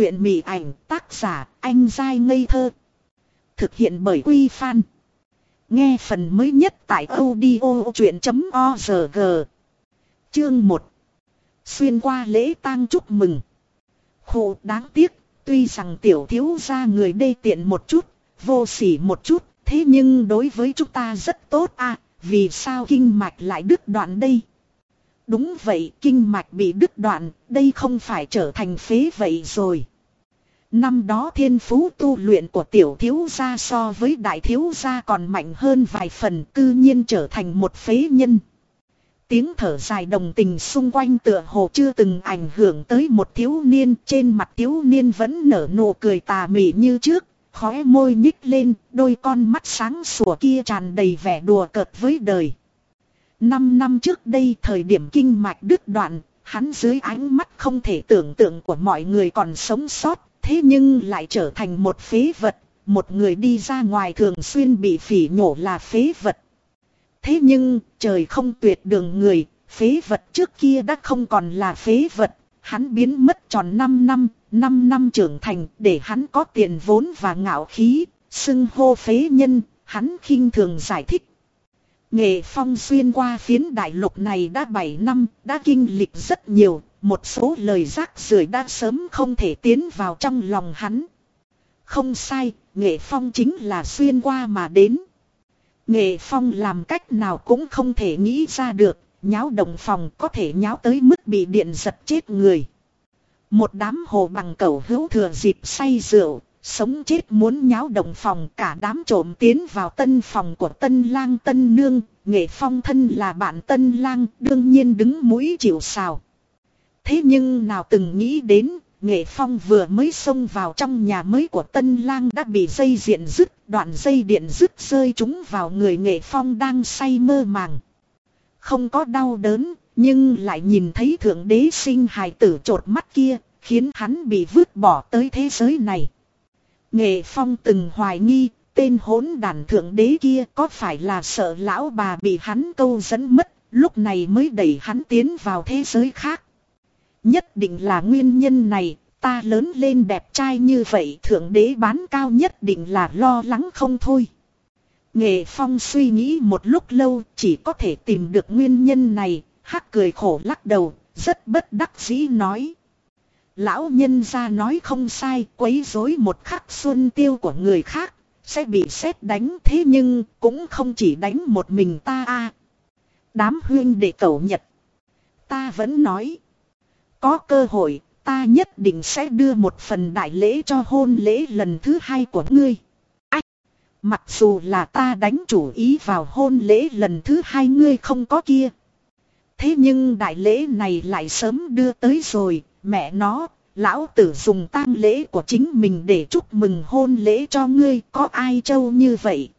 truyện mị ảnh tác giả anh dai ngây thơ. Thực hiện bởi Quy Phan. Nghe phần mới nhất tại audio chuyện.org. Chương 1. Xuyên qua lễ tang chúc mừng. Khổ đáng tiếc, tuy rằng tiểu thiếu ra người đê tiện một chút, vô sỉ một chút, thế nhưng đối với chúng ta rất tốt à, vì sao kinh mạch lại đứt đoạn đây? Đúng vậy, kinh mạch bị đứt đoạn, đây không phải trở thành phế vậy rồi. Năm đó thiên phú tu luyện của tiểu thiếu gia so với đại thiếu gia còn mạnh hơn vài phần cư nhiên trở thành một phế nhân. Tiếng thở dài đồng tình xung quanh tựa hồ chưa từng ảnh hưởng tới một thiếu niên trên mặt thiếu niên vẫn nở nụ cười tà mị như trước, khóe môi nhích lên, đôi con mắt sáng sủa kia tràn đầy vẻ đùa cợt với đời. Năm năm trước đây thời điểm kinh mạch đứt đoạn, hắn dưới ánh mắt không thể tưởng tượng của mọi người còn sống sót, thế nhưng lại trở thành một phế vật, một người đi ra ngoài thường xuyên bị phỉ nhổ là phế vật. Thế nhưng, trời không tuyệt đường người, phế vật trước kia đã không còn là phế vật, hắn biến mất tròn 5 năm, 5 năm trưởng thành để hắn có tiền vốn và ngạo khí, xưng hô phế nhân, hắn khinh thường giải thích. Nghệ phong xuyên qua phiến đại lục này đã 7 năm, đã kinh lịch rất nhiều, một số lời rác rưởi đã sớm không thể tiến vào trong lòng hắn. Không sai, nghệ phong chính là xuyên qua mà đến. Nghệ phong làm cách nào cũng không thể nghĩ ra được, nháo động phòng có thể nháo tới mức bị điện giật chết người. Một đám hồ bằng cầu hữu thừa dịp say rượu, sống chết muốn nháo động phòng cả đám trộm tiến vào tân phòng của tân lang tân nương, nghệ phong thân là bạn tân lang đương nhiên đứng mũi chịu sào. Thế nhưng nào từng nghĩ đến, nghệ phong vừa mới xông vào trong nhà mới của tân lang đã bị dây diện dứt, đoạn dây điện dứt rơi chúng vào người nghệ phong đang say mơ màng. Không có đau đớn, nhưng lại nhìn thấy thượng đế sinh hài tử trột mắt kia, khiến hắn bị vứt bỏ tới thế giới này. Nghệ phong từng hoài nghi, tên hỗn đàn thượng đế kia có phải là sợ lão bà bị hắn câu dẫn mất, lúc này mới đẩy hắn tiến vào thế giới khác. Nhất định là nguyên nhân này, ta lớn lên đẹp trai như vậy thượng đế bán cao nhất định là lo lắng không thôi. Nghệ Phong suy nghĩ một lúc lâu chỉ có thể tìm được nguyên nhân này, hắc cười khổ lắc đầu, rất bất đắc dĩ nói. Lão nhân ra nói không sai, quấy rối một khắc xuân tiêu của người khác, sẽ bị xét đánh thế nhưng cũng không chỉ đánh một mình ta a Đám huyên để cầu nhật. Ta vẫn nói. Có cơ hội, ta nhất định sẽ đưa một phần đại lễ cho hôn lễ lần thứ hai của ngươi. Ách! Mặc dù là ta đánh chủ ý vào hôn lễ lần thứ hai ngươi không có kia. Thế nhưng đại lễ này lại sớm đưa tới rồi, mẹ nó, lão tử dùng tang lễ của chính mình để chúc mừng hôn lễ cho ngươi, có ai trâu như vậy.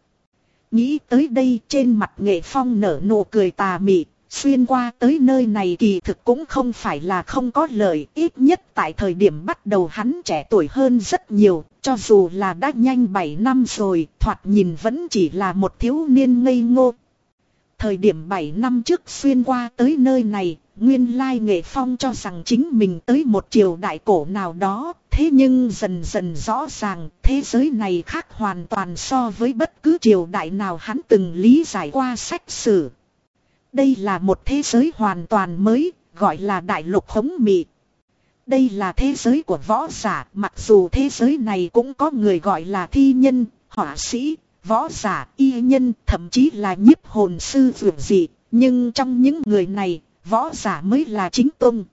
Nghĩ tới đây trên mặt nghệ phong nở nụ cười tà mị, Xuyên qua tới nơi này kỳ thực cũng không phải là không có lợi, ít nhất tại thời điểm bắt đầu hắn trẻ tuổi hơn rất nhiều, cho dù là đã nhanh 7 năm rồi, thoạt nhìn vẫn chỉ là một thiếu niên ngây ngô. Thời điểm 7 năm trước xuyên qua tới nơi này, nguyên lai nghệ phong cho rằng chính mình tới một triều đại cổ nào đó, thế nhưng dần dần rõ ràng thế giới này khác hoàn toàn so với bất cứ triều đại nào hắn từng lý giải qua sách sử. Đây là một thế giới hoàn toàn mới, gọi là đại lục hống mị. Đây là thế giới của võ giả, mặc dù thế giới này cũng có người gọi là thi nhân, họa sĩ, võ giả, y nhân, thậm chí là nhiếp hồn sư vượt dị. Nhưng trong những người này, võ giả mới là chính tôn.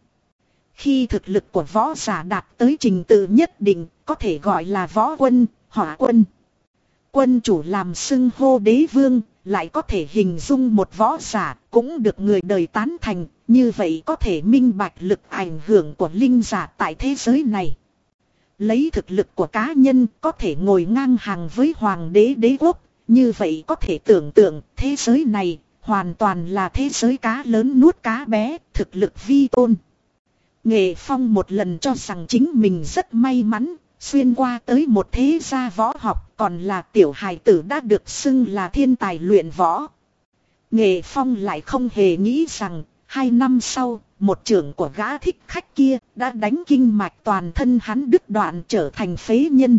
Khi thực lực của võ giả đạt tới trình tự nhất định, có thể gọi là võ quân, hỏa quân. Quân chủ làm xưng hô đế vương, lại có thể hình dung một võ giả, cũng được người đời tán thành, như vậy có thể minh bạch lực ảnh hưởng của linh giả tại thế giới này. Lấy thực lực của cá nhân có thể ngồi ngang hàng với hoàng đế đế quốc, như vậy có thể tưởng tượng thế giới này hoàn toàn là thế giới cá lớn nuốt cá bé, thực lực vi tôn. Nghệ Phong một lần cho rằng chính mình rất may mắn, xuyên qua tới một thế gia võ học còn là tiểu hài tử đã được xưng là thiên tài luyện võ. Nghệ Phong lại không hề nghĩ rằng hai năm sau, một trưởng của gã thích khách kia đã đánh kinh mạch toàn thân hắn đứt đoạn trở thành phế nhân.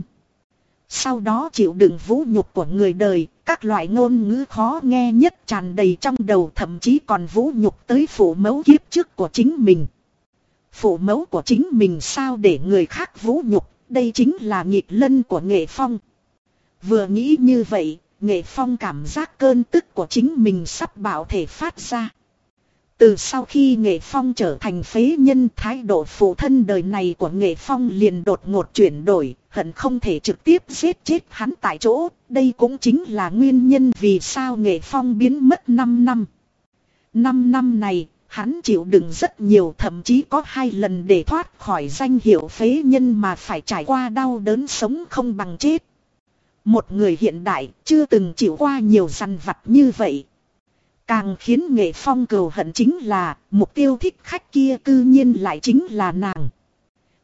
Sau đó chịu đựng vũ nhục của người đời, các loại ngôn ngữ khó nghe nhất tràn đầy trong đầu thậm chí còn vũ nhục tới phụ mẫu kiếp trước của chính mình. Phụ mẫu của chính mình sao để người khác vũ nhục, đây chính là nghịch lân của nghệ phong. Vừa nghĩ như vậy, nghệ phong cảm giác cơn tức của chính mình sắp bảo thể phát ra. Từ sau khi nghệ phong trở thành phế nhân thái độ phụ thân đời này của nghệ phong liền đột ngột chuyển đổi, hận không thể trực tiếp giết chết hắn tại chỗ, đây cũng chính là nguyên nhân vì sao nghệ phong biến mất 5 năm. 5 năm này, hắn chịu đựng rất nhiều thậm chí có hai lần để thoát khỏi danh hiệu phế nhân mà phải trải qua đau đớn sống không bằng chết. Một người hiện đại chưa từng chịu qua nhiều săn vặt như vậy. Càng khiến nghệ phong cầu hận chính là mục tiêu thích khách kia cư nhiên lại chính là nàng.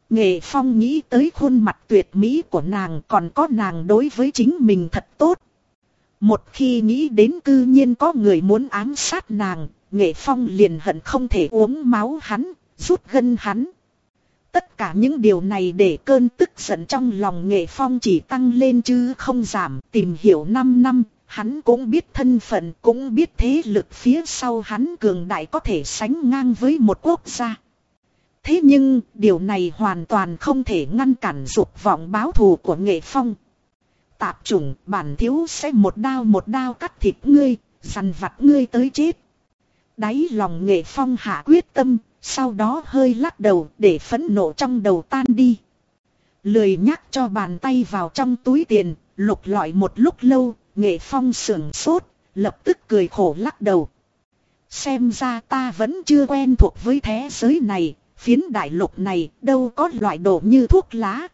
Nghệ phong nghĩ tới khuôn mặt tuyệt mỹ của nàng còn có nàng đối với chính mình thật tốt. Một khi nghĩ đến cư nhiên có người muốn ám sát nàng, nghệ phong liền hận không thể uống máu hắn, rút gân hắn. Tất cả những điều này để cơn tức giận trong lòng nghệ phong chỉ tăng lên chứ không giảm tìm hiểu 5 năm, hắn cũng biết thân phận cũng biết thế lực phía sau hắn cường đại có thể sánh ngang với một quốc gia. Thế nhưng điều này hoàn toàn không thể ngăn cản dục vọng báo thù của nghệ phong. Tạp chủng bản thiếu sẽ một đao một đao cắt thịt ngươi, dằn vặt ngươi tới chết. Đáy lòng nghệ phong hạ quyết tâm, sau đó hơi lắc đầu để phẫn nộ trong đầu tan đi. Lười nhắc cho bàn tay vào trong túi tiền, lục lọi một lúc lâu, nghệ phong sưởng sốt, lập tức cười khổ lắc đầu. Xem ra ta vẫn chưa quen thuộc với thế giới này, phiến đại lục này đâu có loại đồ như thuốc lá.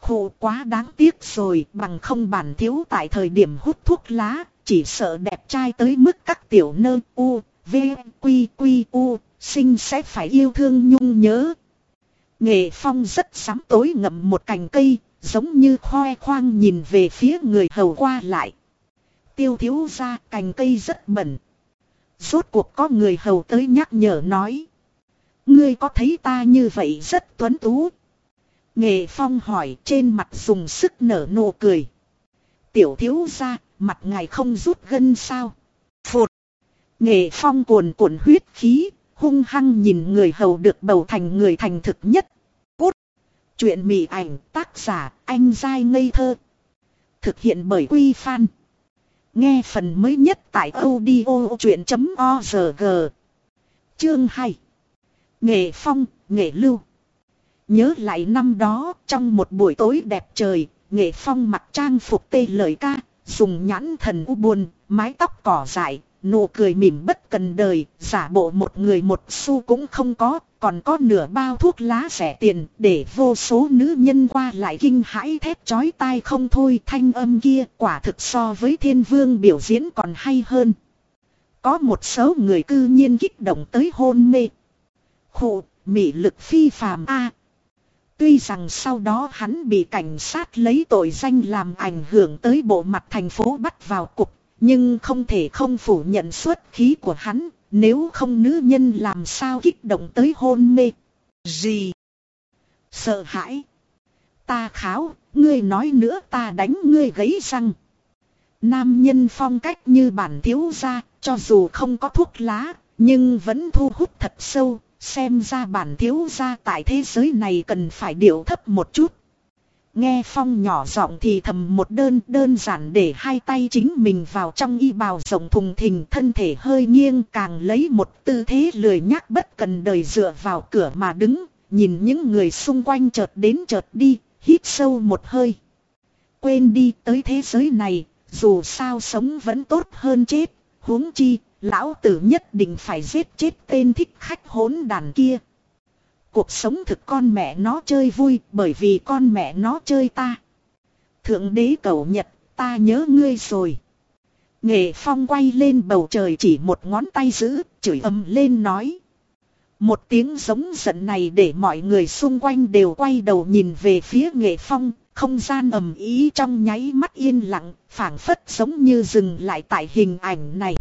Khổ quá đáng tiếc rồi bằng không bản thiếu tại thời điểm hút thuốc lá, chỉ sợ đẹp trai tới mức các tiểu nơ u, v, quy quy u, sinh sẽ phải yêu thương nhung nhớ. Nghệ phong rất sắm tối ngậm một cành cây, giống như khoe khoang nhìn về phía người hầu qua lại. Tiêu thiếu ra cành cây rất bẩn. Rốt cuộc có người hầu tới nhắc nhở nói. Ngươi có thấy ta như vậy rất tuấn tú. Nghệ phong hỏi trên mặt dùng sức nở nụ cười. Tiểu thiếu ra, mặt ngài không rút gân sao. Phụt. Nghệ phong cuồn cuộn huyết khí, hung hăng nhìn người hầu được bầu thành người thành thực nhất. Cút. Chuyện mị ảnh tác giả anh dai ngây thơ. Thực hiện bởi Quy Phan. Nghe phần mới nhất tại audio chuyện.org. Chương 2. Nghệ phong, nghệ lưu. Nhớ lại năm đó, trong một buổi tối đẹp trời, nghệ phong mặc trang phục tê lời ca, dùng nhãn thần u buồn, mái tóc cỏ dại, nụ cười mỉm bất cần đời, giả bộ một người một xu cũng không có, còn có nửa bao thuốc lá rẻ tiền, để vô số nữ nhân qua lại kinh hãi thét chói tai không thôi thanh âm kia quả thực so với thiên vương biểu diễn còn hay hơn. Có một số người cư nhiên kích động tới hôn mê. Khụ, mị lực phi phàm a. tuy rằng sau đó hắn bị cảnh sát lấy tội danh làm ảnh hưởng tới bộ mặt thành phố bắt vào cục, nhưng không thể không phủ nhận xuất khí của hắn, nếu không nữ nhân làm sao kích động tới hôn mê. Gì? Sợ hãi. Ta kháo, ngươi nói nữa ta đánh ngươi gãy răng. Nam nhân phong cách như bản thiếu gia, cho dù không có thuốc lá, nhưng vẫn thu hút thật sâu, xem ra bản thiếu gia tại thế giới này cần phải điệu thấp một chút. Nghe phong nhỏ giọng thì thầm một đơn đơn giản để hai tay chính mình vào trong y bào rộng thùng thình thân thể hơi nghiêng càng lấy một tư thế lười nhác bất cần đời dựa vào cửa mà đứng, nhìn những người xung quanh chợt đến chợt đi, hít sâu một hơi. Quên đi tới thế giới này, dù sao sống vẫn tốt hơn chết, huống chi, lão tử nhất định phải giết chết tên thích khách hỗn đàn kia. Cuộc sống thực con mẹ nó chơi vui bởi vì con mẹ nó chơi ta. Thượng đế cầu nhật, ta nhớ ngươi rồi. Nghệ phong quay lên bầu trời chỉ một ngón tay giữ, chửi ầm lên nói. Một tiếng giống giận này để mọi người xung quanh đều quay đầu nhìn về phía nghệ phong, không gian ầm ý trong nháy mắt yên lặng, phảng phất giống như dừng lại tại hình ảnh này.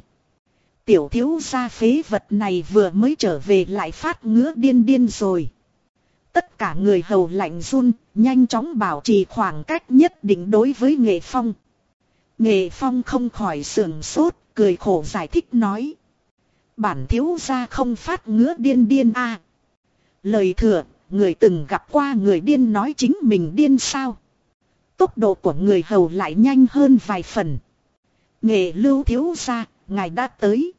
Tiểu thiếu gia phế vật này vừa mới trở về lại phát ngứa điên điên rồi. Tất cả người hầu lạnh run, nhanh chóng bảo trì khoảng cách nhất định đối với nghệ phong. Nghệ phong không khỏi sườn sốt, cười khổ giải thích nói. Bản thiếu gia không phát ngứa điên điên a Lời thừa, người từng gặp qua người điên nói chính mình điên sao. Tốc độ của người hầu lại nhanh hơn vài phần. Nghệ lưu thiếu gia, ngài đã tới.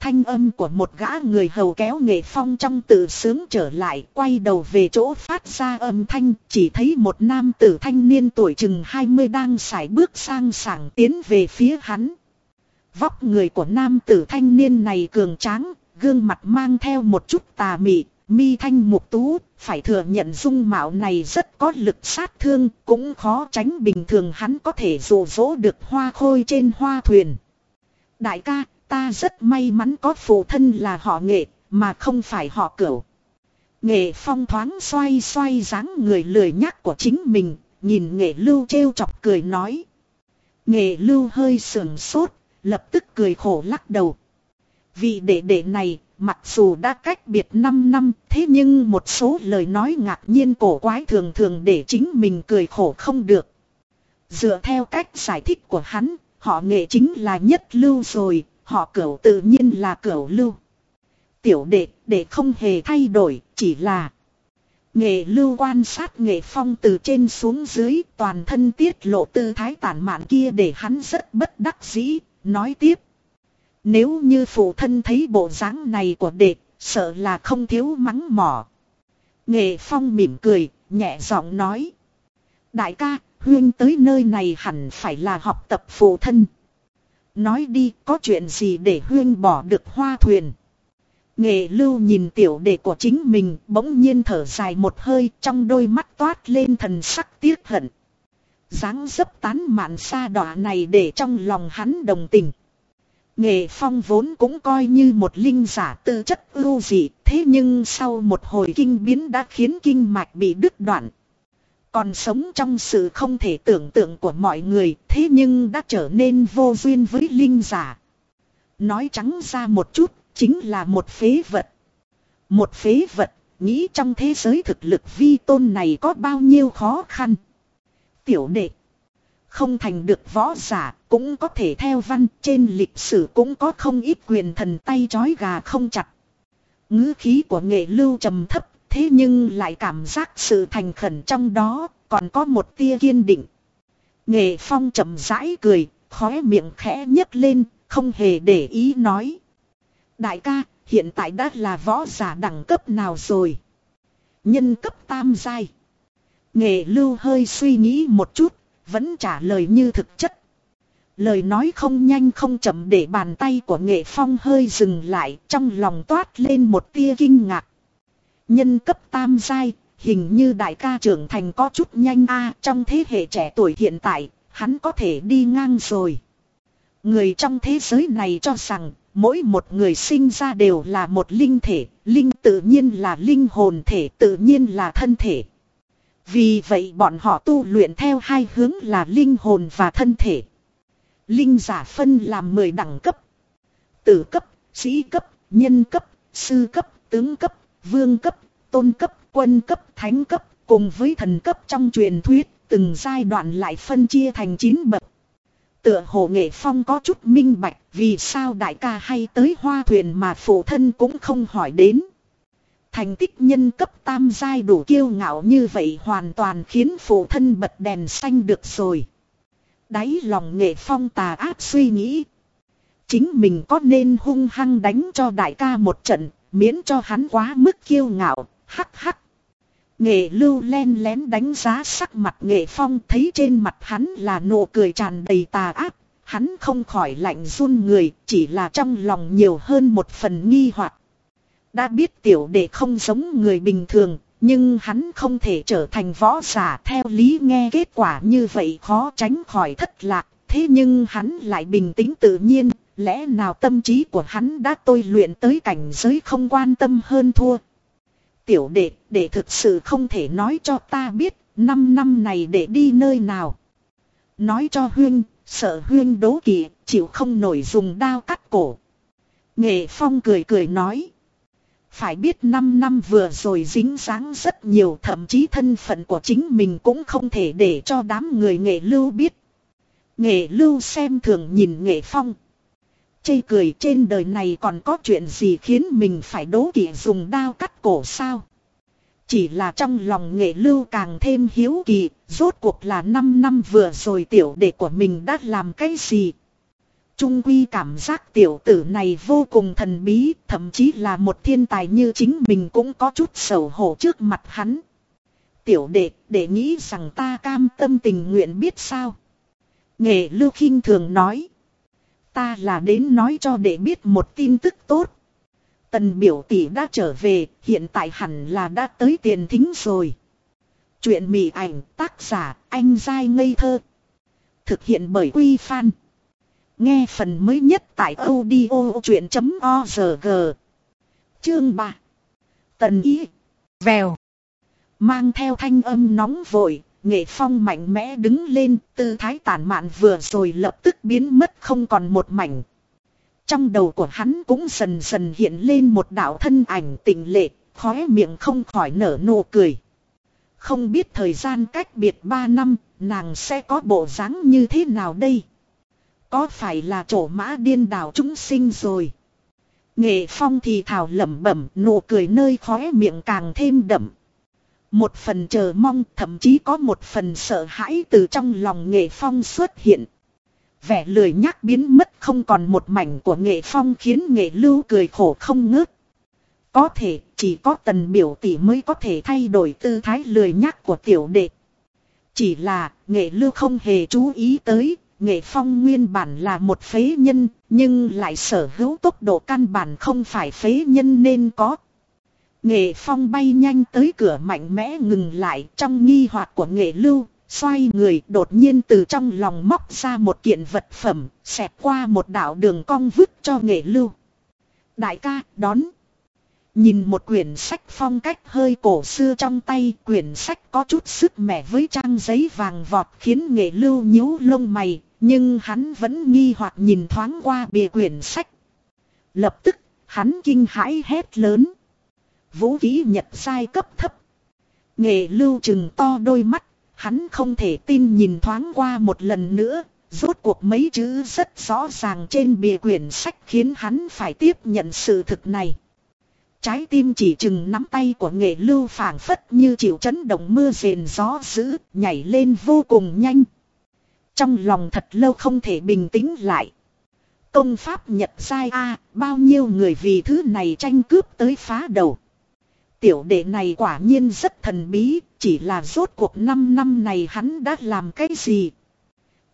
Thanh âm của một gã người hầu kéo nghệ phong trong tự sướng trở lại quay đầu về chỗ phát ra âm thanh chỉ thấy một nam tử thanh niên tuổi chừng 20 đang sải bước sang sảng tiến về phía hắn. Vóc người của nam tử thanh niên này cường tráng, gương mặt mang theo một chút tà mị, mi thanh mục tú, phải thừa nhận dung mạo này rất có lực sát thương, cũng khó tránh bình thường hắn có thể dụ dỗ được hoa khôi trên hoa thuyền. Đại ca, ta rất may mắn có phụ thân là họ nghệ, mà không phải họ cửu. Nghệ phong thoáng xoay xoay dáng người lười nhắc của chính mình, nhìn nghệ lưu trêu chọc cười nói. Nghệ lưu hơi sườn sốt, lập tức cười khổ lắc đầu. Vị đệ đệ này, mặc dù đã cách biệt 5 năm, thế nhưng một số lời nói ngạc nhiên cổ quái thường thường để chính mình cười khổ không được. Dựa theo cách giải thích của hắn, họ nghệ chính là nhất lưu rồi, họ cửu tự nhiên là cửu lưu. Tiểu đệ, đệ không hề thay đổi, chỉ là... Nghệ lưu quan sát nghệ phong từ trên xuống dưới toàn thân tiết lộ tư thái tản mạn kia để hắn rất bất đắc dĩ, nói tiếp. Nếu như phụ thân thấy bộ dáng này của đệ, sợ là không thiếu mắng mỏ. Nghệ phong mỉm cười, nhẹ giọng nói. Đại ca, huyên tới nơi này hẳn phải là học tập phụ thân. Nói đi, có chuyện gì để huyên bỏ được hoa thuyền. Nghệ lưu nhìn tiểu đệ của chính mình bỗng nhiên thở dài một hơi trong đôi mắt toát lên thần sắc tiếc hận dáng dấp tán mạn xa đọa này để trong lòng hắn đồng tình. Nghệ phong vốn cũng coi như một linh giả tư chất ưu dị, thế nhưng sau một hồi kinh biến đã khiến kinh mạch bị đứt đoạn. Còn sống trong sự không thể tưởng tượng của mọi người, thế nhưng đã trở nên vô duyên với linh giả. Nói trắng ra một chút, chính là một phế vật. Một phế vật, nghĩ trong thế giới thực lực vi tôn này có bao nhiêu khó khăn tiểu đệ. Không thành được võ giả, cũng có thể theo văn, trên lịch sử cũng có không ít quyền thần tay chói gà không chặt. ngữ khí của nghệ lưu trầm thấp, thế nhưng lại cảm giác sự thành khẩn trong đó, còn có một tia kiên định. Nghệ phong chậm rãi cười, khóe miệng khẽ nhấc lên, không hề để ý nói. Đại ca, hiện tại đã là võ giả đẳng cấp nào rồi? Nhân cấp tam giai. Nghệ lưu hơi suy nghĩ một chút, vẫn trả lời như thực chất. Lời nói không nhanh không chậm để bàn tay của nghệ phong hơi dừng lại trong lòng toát lên một tia kinh ngạc. Nhân cấp tam giai, hình như đại ca trưởng thành có chút nhanh a trong thế hệ trẻ tuổi hiện tại, hắn có thể đi ngang rồi. Người trong thế giới này cho rằng, mỗi một người sinh ra đều là một linh thể, linh tự nhiên là linh hồn thể tự nhiên là thân thể. Vì vậy bọn họ tu luyện theo hai hướng là linh hồn và thân thể. Linh giả phân làm 10 đẳng cấp. Tử cấp, sĩ cấp, nhân cấp, sư cấp, tướng cấp, vương cấp, tôn cấp, quân cấp, thánh cấp, cùng với thần cấp trong truyền thuyết, từng giai đoạn lại phân chia thành 9 bậc. Tựa hồ nghệ phong có chút minh bạch vì sao đại ca hay tới hoa thuyền mà phụ thân cũng không hỏi đến. Thành tích nhân cấp tam giai đủ kiêu ngạo như vậy hoàn toàn khiến phụ thân bật đèn xanh được rồi. Đáy lòng nghệ phong tà ác suy nghĩ. Chính mình có nên hung hăng đánh cho đại ca một trận, miễn cho hắn quá mức kiêu ngạo, hắc hắc. Nghệ lưu len lén đánh giá sắc mặt nghệ phong thấy trên mặt hắn là nụ cười tràn đầy tà ác. Hắn không khỏi lạnh run người, chỉ là trong lòng nhiều hơn một phần nghi hoặc đã biết tiểu đệ không giống người bình thường, nhưng hắn không thể trở thành võ giả theo lý nghe kết quả như vậy khó tránh khỏi thất lạc. Thế nhưng hắn lại bình tĩnh tự nhiên, lẽ nào tâm trí của hắn đã tôi luyện tới cảnh giới không quan tâm hơn thua. Tiểu đệ, đệ thực sự không thể nói cho ta biết, năm năm này để đi nơi nào. Nói cho huyên, sợ huyên đố kỵ, chịu không nổi dùng đao cắt cổ. Nghệ Phong cười cười nói. Phải biết 5 năm vừa rồi dính dáng rất nhiều thậm chí thân phận của chính mình cũng không thể để cho đám người nghệ lưu biết. Nghệ lưu xem thường nhìn nghệ phong chê cười trên đời này còn có chuyện gì khiến mình phải đố kỵ dùng đao cắt cổ sao. Chỉ là trong lòng nghệ lưu càng thêm hiếu kỳ, rốt cuộc là 5 năm vừa rồi tiểu đệ của mình đã làm cái gì. Trung quy cảm giác tiểu tử này vô cùng thần bí, thậm chí là một thiên tài như chính mình cũng có chút sầu hổ trước mặt hắn. Tiểu đệ, để nghĩ rằng ta cam tâm tình nguyện biết sao. Nghệ lưu khinh thường nói. Ta là đến nói cho đệ biết một tin tức tốt. Tần biểu tỷ đã trở về, hiện tại hẳn là đã tới tiền thính rồi. Chuyện mị ảnh tác giả anh dai ngây thơ. Thực hiện bởi Quy Phan. Nghe phần mới nhất tại audio chuyện.org. Chương 3. Tần ý. Vèo. Mang theo thanh âm nóng vội, nghệ phong mạnh mẽ đứng lên, tư thái tản mạn vừa rồi lập tức biến mất không còn một mảnh. Trong đầu của hắn cũng dần dần hiện lên một đạo thân ảnh tình lệ, khóe miệng không khỏi nở nụ cười. Không biết thời gian cách biệt 3 năm, nàng sẽ có bộ dáng như thế nào đây? Có phải là chỗ mã điên đảo chúng sinh rồi? Nghệ phong thì thào lẩm bẩm nụ cười nơi khóe miệng càng thêm đậm. Một phần chờ mong thậm chí có một phần sợ hãi từ trong lòng nghệ phong xuất hiện. Vẻ lười nhác biến mất không còn một mảnh của nghệ phong khiến nghệ lưu cười khổ không ngớt. Có thể chỉ có tần biểu tỷ mới có thể thay đổi tư thái lười nhác của tiểu đệ. Chỉ là nghệ lưu không hề chú ý tới, nghệ phong nguyên bản là một phế nhân, nhưng lại sở hữu tốc độ căn bản không phải phế nhân nên có. Nghệ phong bay nhanh tới cửa mạnh mẽ ngừng lại trong nghi hoặc của nghệ lưu, xoay người đột nhiên từ trong lòng móc ra một kiện vật phẩm, xẹt qua một đạo đường cong vứt cho nghệ lưu. Đại ca, đón. Nhìn một quyển sách phong cách hơi cổ xưa trong tay, quyển sách có chút sức mẻ với trang giấy vàng vọt khiến nghệ lưu nhíu lông mày, nhưng hắn vẫn nghi hoặc nhìn thoáng qua bìa quyển sách. Lập tức, hắn kinh hãi hét lớn. Vũ khí nhật sai cấp thấp. Nghệ lưu chừng to đôi mắt, hắn không thể tin nhìn thoáng qua một lần nữa, rốt cuộc mấy chữ rất rõ ràng trên bìa quyển sách khiến hắn phải tiếp nhận sự thực này. Trái tim chỉ chừng nắm tay của nghệ lưu phảng phất như chịu chấn động mưa rền gió dữ, nhảy lên vô cùng nhanh. Trong lòng thật lâu không thể bình tĩnh lại. Công pháp nhật sai a bao nhiêu người vì thứ này tranh cướp tới phá đầu. Tiểu đệ này quả nhiên rất thần bí, chỉ là rốt cuộc 5 năm này hắn đã làm cái gì.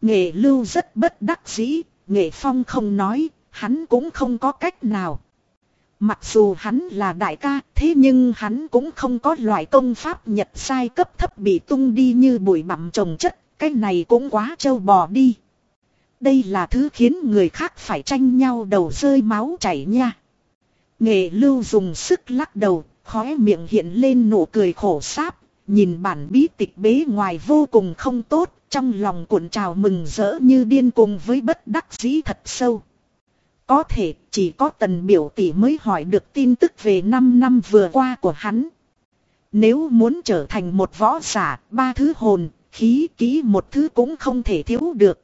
Nghệ lưu rất bất đắc dĩ, nghệ phong không nói, hắn cũng không có cách nào. Mặc dù hắn là đại ca, thế nhưng hắn cũng không có loại công pháp nhật sai cấp thấp bị tung đi như bụi bặm trồng chất, cái này cũng quá trâu bò đi. Đây là thứ khiến người khác phải tranh nhau đầu rơi máu chảy nha. Nghệ lưu dùng sức lắc đầu, khóe miệng hiện lên nụ cười khổ sáp, nhìn bản bí tịch bế ngoài vô cùng không tốt, trong lòng cuộn trào mừng rỡ như điên cùng với bất đắc dĩ thật sâu. Có thể chỉ có tần biểu tỷ mới hỏi được tin tức về 5 năm vừa qua của hắn. Nếu muốn trở thành một võ giả, ba thứ hồn, khí, ký một thứ cũng không thể thiếu được.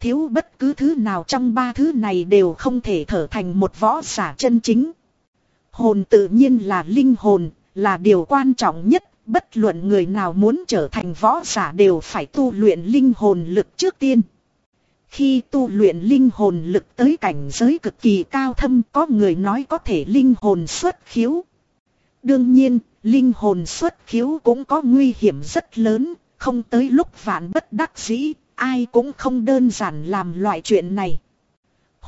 Thiếu bất cứ thứ nào trong ba thứ này đều không thể trở thành một võ giả chân chính. Hồn tự nhiên là linh hồn, là điều quan trọng nhất, bất luận người nào muốn trở thành võ giả đều phải tu luyện linh hồn lực trước tiên. Khi tu luyện linh hồn lực tới cảnh giới cực kỳ cao thâm có người nói có thể linh hồn xuất khiếu. Đương nhiên, linh hồn xuất khiếu cũng có nguy hiểm rất lớn, không tới lúc vạn bất đắc dĩ, ai cũng không đơn giản làm loại chuyện này.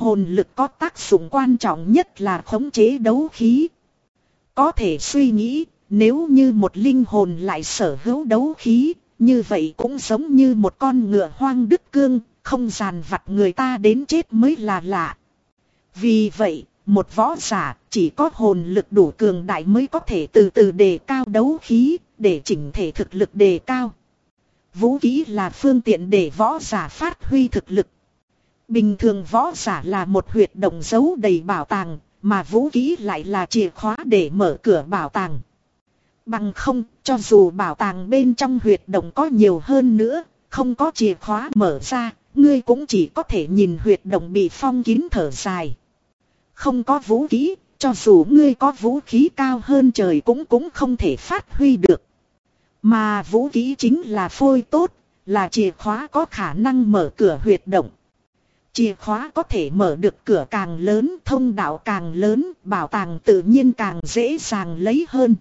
Hồn lực có tác dụng quan trọng nhất là khống chế đấu khí. Có thể suy nghĩ, nếu như một linh hồn lại sở hữu đấu khí, như vậy cũng giống như một con ngựa hoang đức cương, không giàn vặt người ta đến chết mới là lạ. Vì vậy, một võ giả chỉ có hồn lực đủ cường đại mới có thể từ từ đề cao đấu khí, để chỉnh thể thực lực đề cao. Vũ khí là phương tiện để võ giả phát huy thực lực. Bình thường võ giả là một huyệt động giấu đầy bảo tàng, mà vũ khí lại là chìa khóa để mở cửa bảo tàng. Bằng không, cho dù bảo tàng bên trong huyệt động có nhiều hơn nữa, không có chìa khóa mở ra, ngươi cũng chỉ có thể nhìn huyệt động bị phong kín thở dài. Không có vũ khí, cho dù ngươi có vũ khí cao hơn trời cũng cũng không thể phát huy được. Mà vũ khí chính là phôi tốt, là chìa khóa có khả năng mở cửa huyệt động. Chìa khóa có thể mở được cửa càng lớn, thông đạo càng lớn, bảo tàng tự nhiên càng dễ dàng lấy hơn.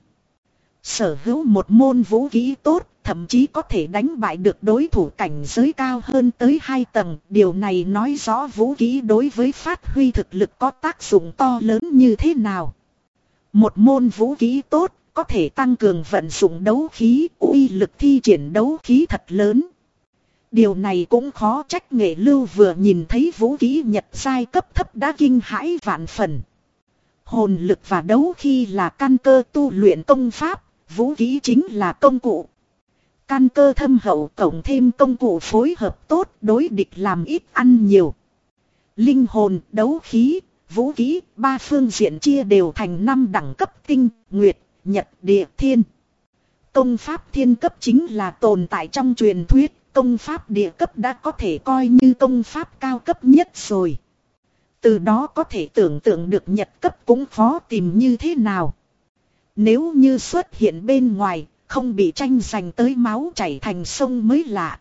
Sở hữu một môn vũ khí tốt, thậm chí có thể đánh bại được đối thủ cảnh giới cao hơn tới hai tầng. Điều này nói rõ vũ khí đối với phát huy thực lực có tác dụng to lớn như thế nào. Một môn vũ khí tốt, có thể tăng cường vận dụng đấu khí, uy lực thi triển đấu khí thật lớn. Điều này cũng khó trách nghệ lưu vừa nhìn thấy vũ khí nhật sai cấp thấp đã kinh hãi vạn phần. Hồn lực và đấu khí là căn cơ tu luyện công pháp, vũ khí chính là công cụ. Căn cơ thâm hậu cộng thêm công cụ phối hợp tốt đối địch làm ít ăn nhiều. Linh hồn, đấu khí, vũ khí, ba phương diện chia đều thành năm đẳng cấp tinh, nguyệt, nhật, địa, thiên. Công pháp thiên cấp chính là tồn tại trong truyền thuyết, công pháp địa cấp đã có thể coi như công pháp cao cấp nhất rồi. Từ đó có thể tưởng tượng được nhật cấp cũng khó tìm như thế nào. Nếu như xuất hiện bên ngoài, không bị tranh giành tới máu chảy thành sông mới lạ.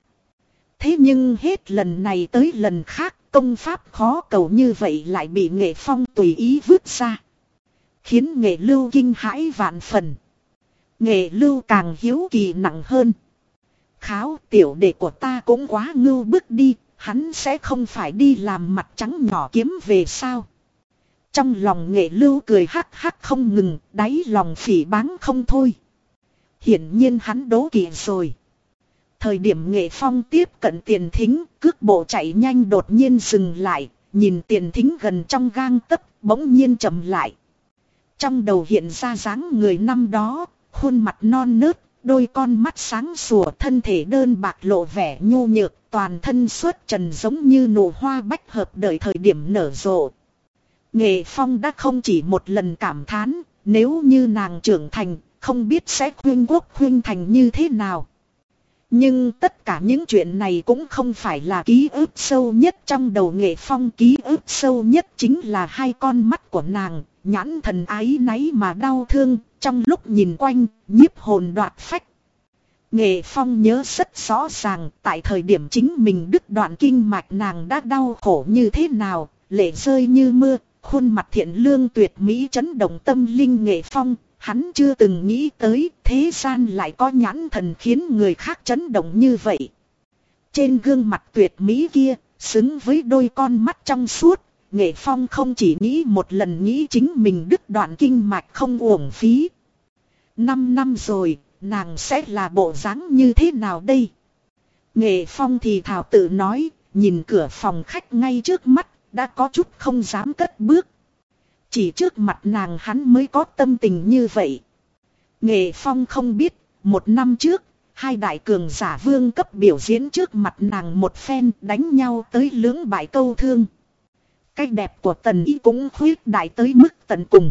Thế nhưng hết lần này tới lần khác công pháp khó cầu như vậy lại bị nghệ phong tùy ý vứt ra. Khiến nghệ lưu kinh hãi vạn phần. Nghệ lưu càng hiếu kỳ nặng hơn. Kháo tiểu đệ của ta cũng quá ngưu bước đi, hắn sẽ không phải đi làm mặt trắng nhỏ kiếm về sao. Trong lòng nghệ lưu cười hắc hắc không ngừng, đáy lòng phỉ báng không thôi. Hiển nhiên hắn đố kỵ rồi. Thời điểm nghệ phong tiếp cận tiền thính, cước bộ chạy nhanh đột nhiên dừng lại, nhìn tiền thính gần trong gang tấc, bỗng nhiên chậm lại. Trong đầu hiện ra dáng người năm đó, khuôn mặt non nớt, đôi con mắt sáng sủa thân thể đơn bạc lộ vẻ nhô nhược, toàn thân xuất trần giống như nụ hoa bách hợp đợi thời điểm nở rộ. Nghệ Phong đã không chỉ một lần cảm thán, nếu như nàng trưởng thành, không biết sẽ khuyên quốc khuyên thành như thế nào. Nhưng tất cả những chuyện này cũng không phải là ký ức sâu nhất trong đầu nghệ phong ký ức sâu nhất chính là hai con mắt của nàng, nhãn thần ái náy mà đau thương, trong lúc nhìn quanh, nhiếp hồn đoạt phách. Nghệ phong nhớ rất rõ ràng tại thời điểm chính mình đứt đoạn kinh mạch nàng đã đau khổ như thế nào, lệ rơi như mưa, khuôn mặt thiện lương tuyệt mỹ chấn động tâm linh nghệ phong, hắn chưa từng nghĩ tới thế gian lại có nhãn thần khiến người khác chấn động như vậy. Trên gương mặt tuyệt mỹ kia, xứng với đôi con mắt trong suốt, nghệ phong không chỉ nghĩ một lần nghĩ chính mình đứt đoạn kinh mạch không uổng phí. Năm năm rồi, nàng sẽ là bộ dáng như thế nào đây? Nghệ phong thì thảo tự nói, nhìn cửa phòng khách ngay trước mắt, đã có chút không dám cất bước. Chỉ trước mặt nàng hắn mới có tâm tình như vậy. Nghệ Phong không biết, một năm trước, hai đại cường giả vương cấp biểu diễn trước mặt nàng một phen đánh nhau tới lưỡng bại câu thương. Cái đẹp của tần y cũng khuyết đại tới mức tận cùng.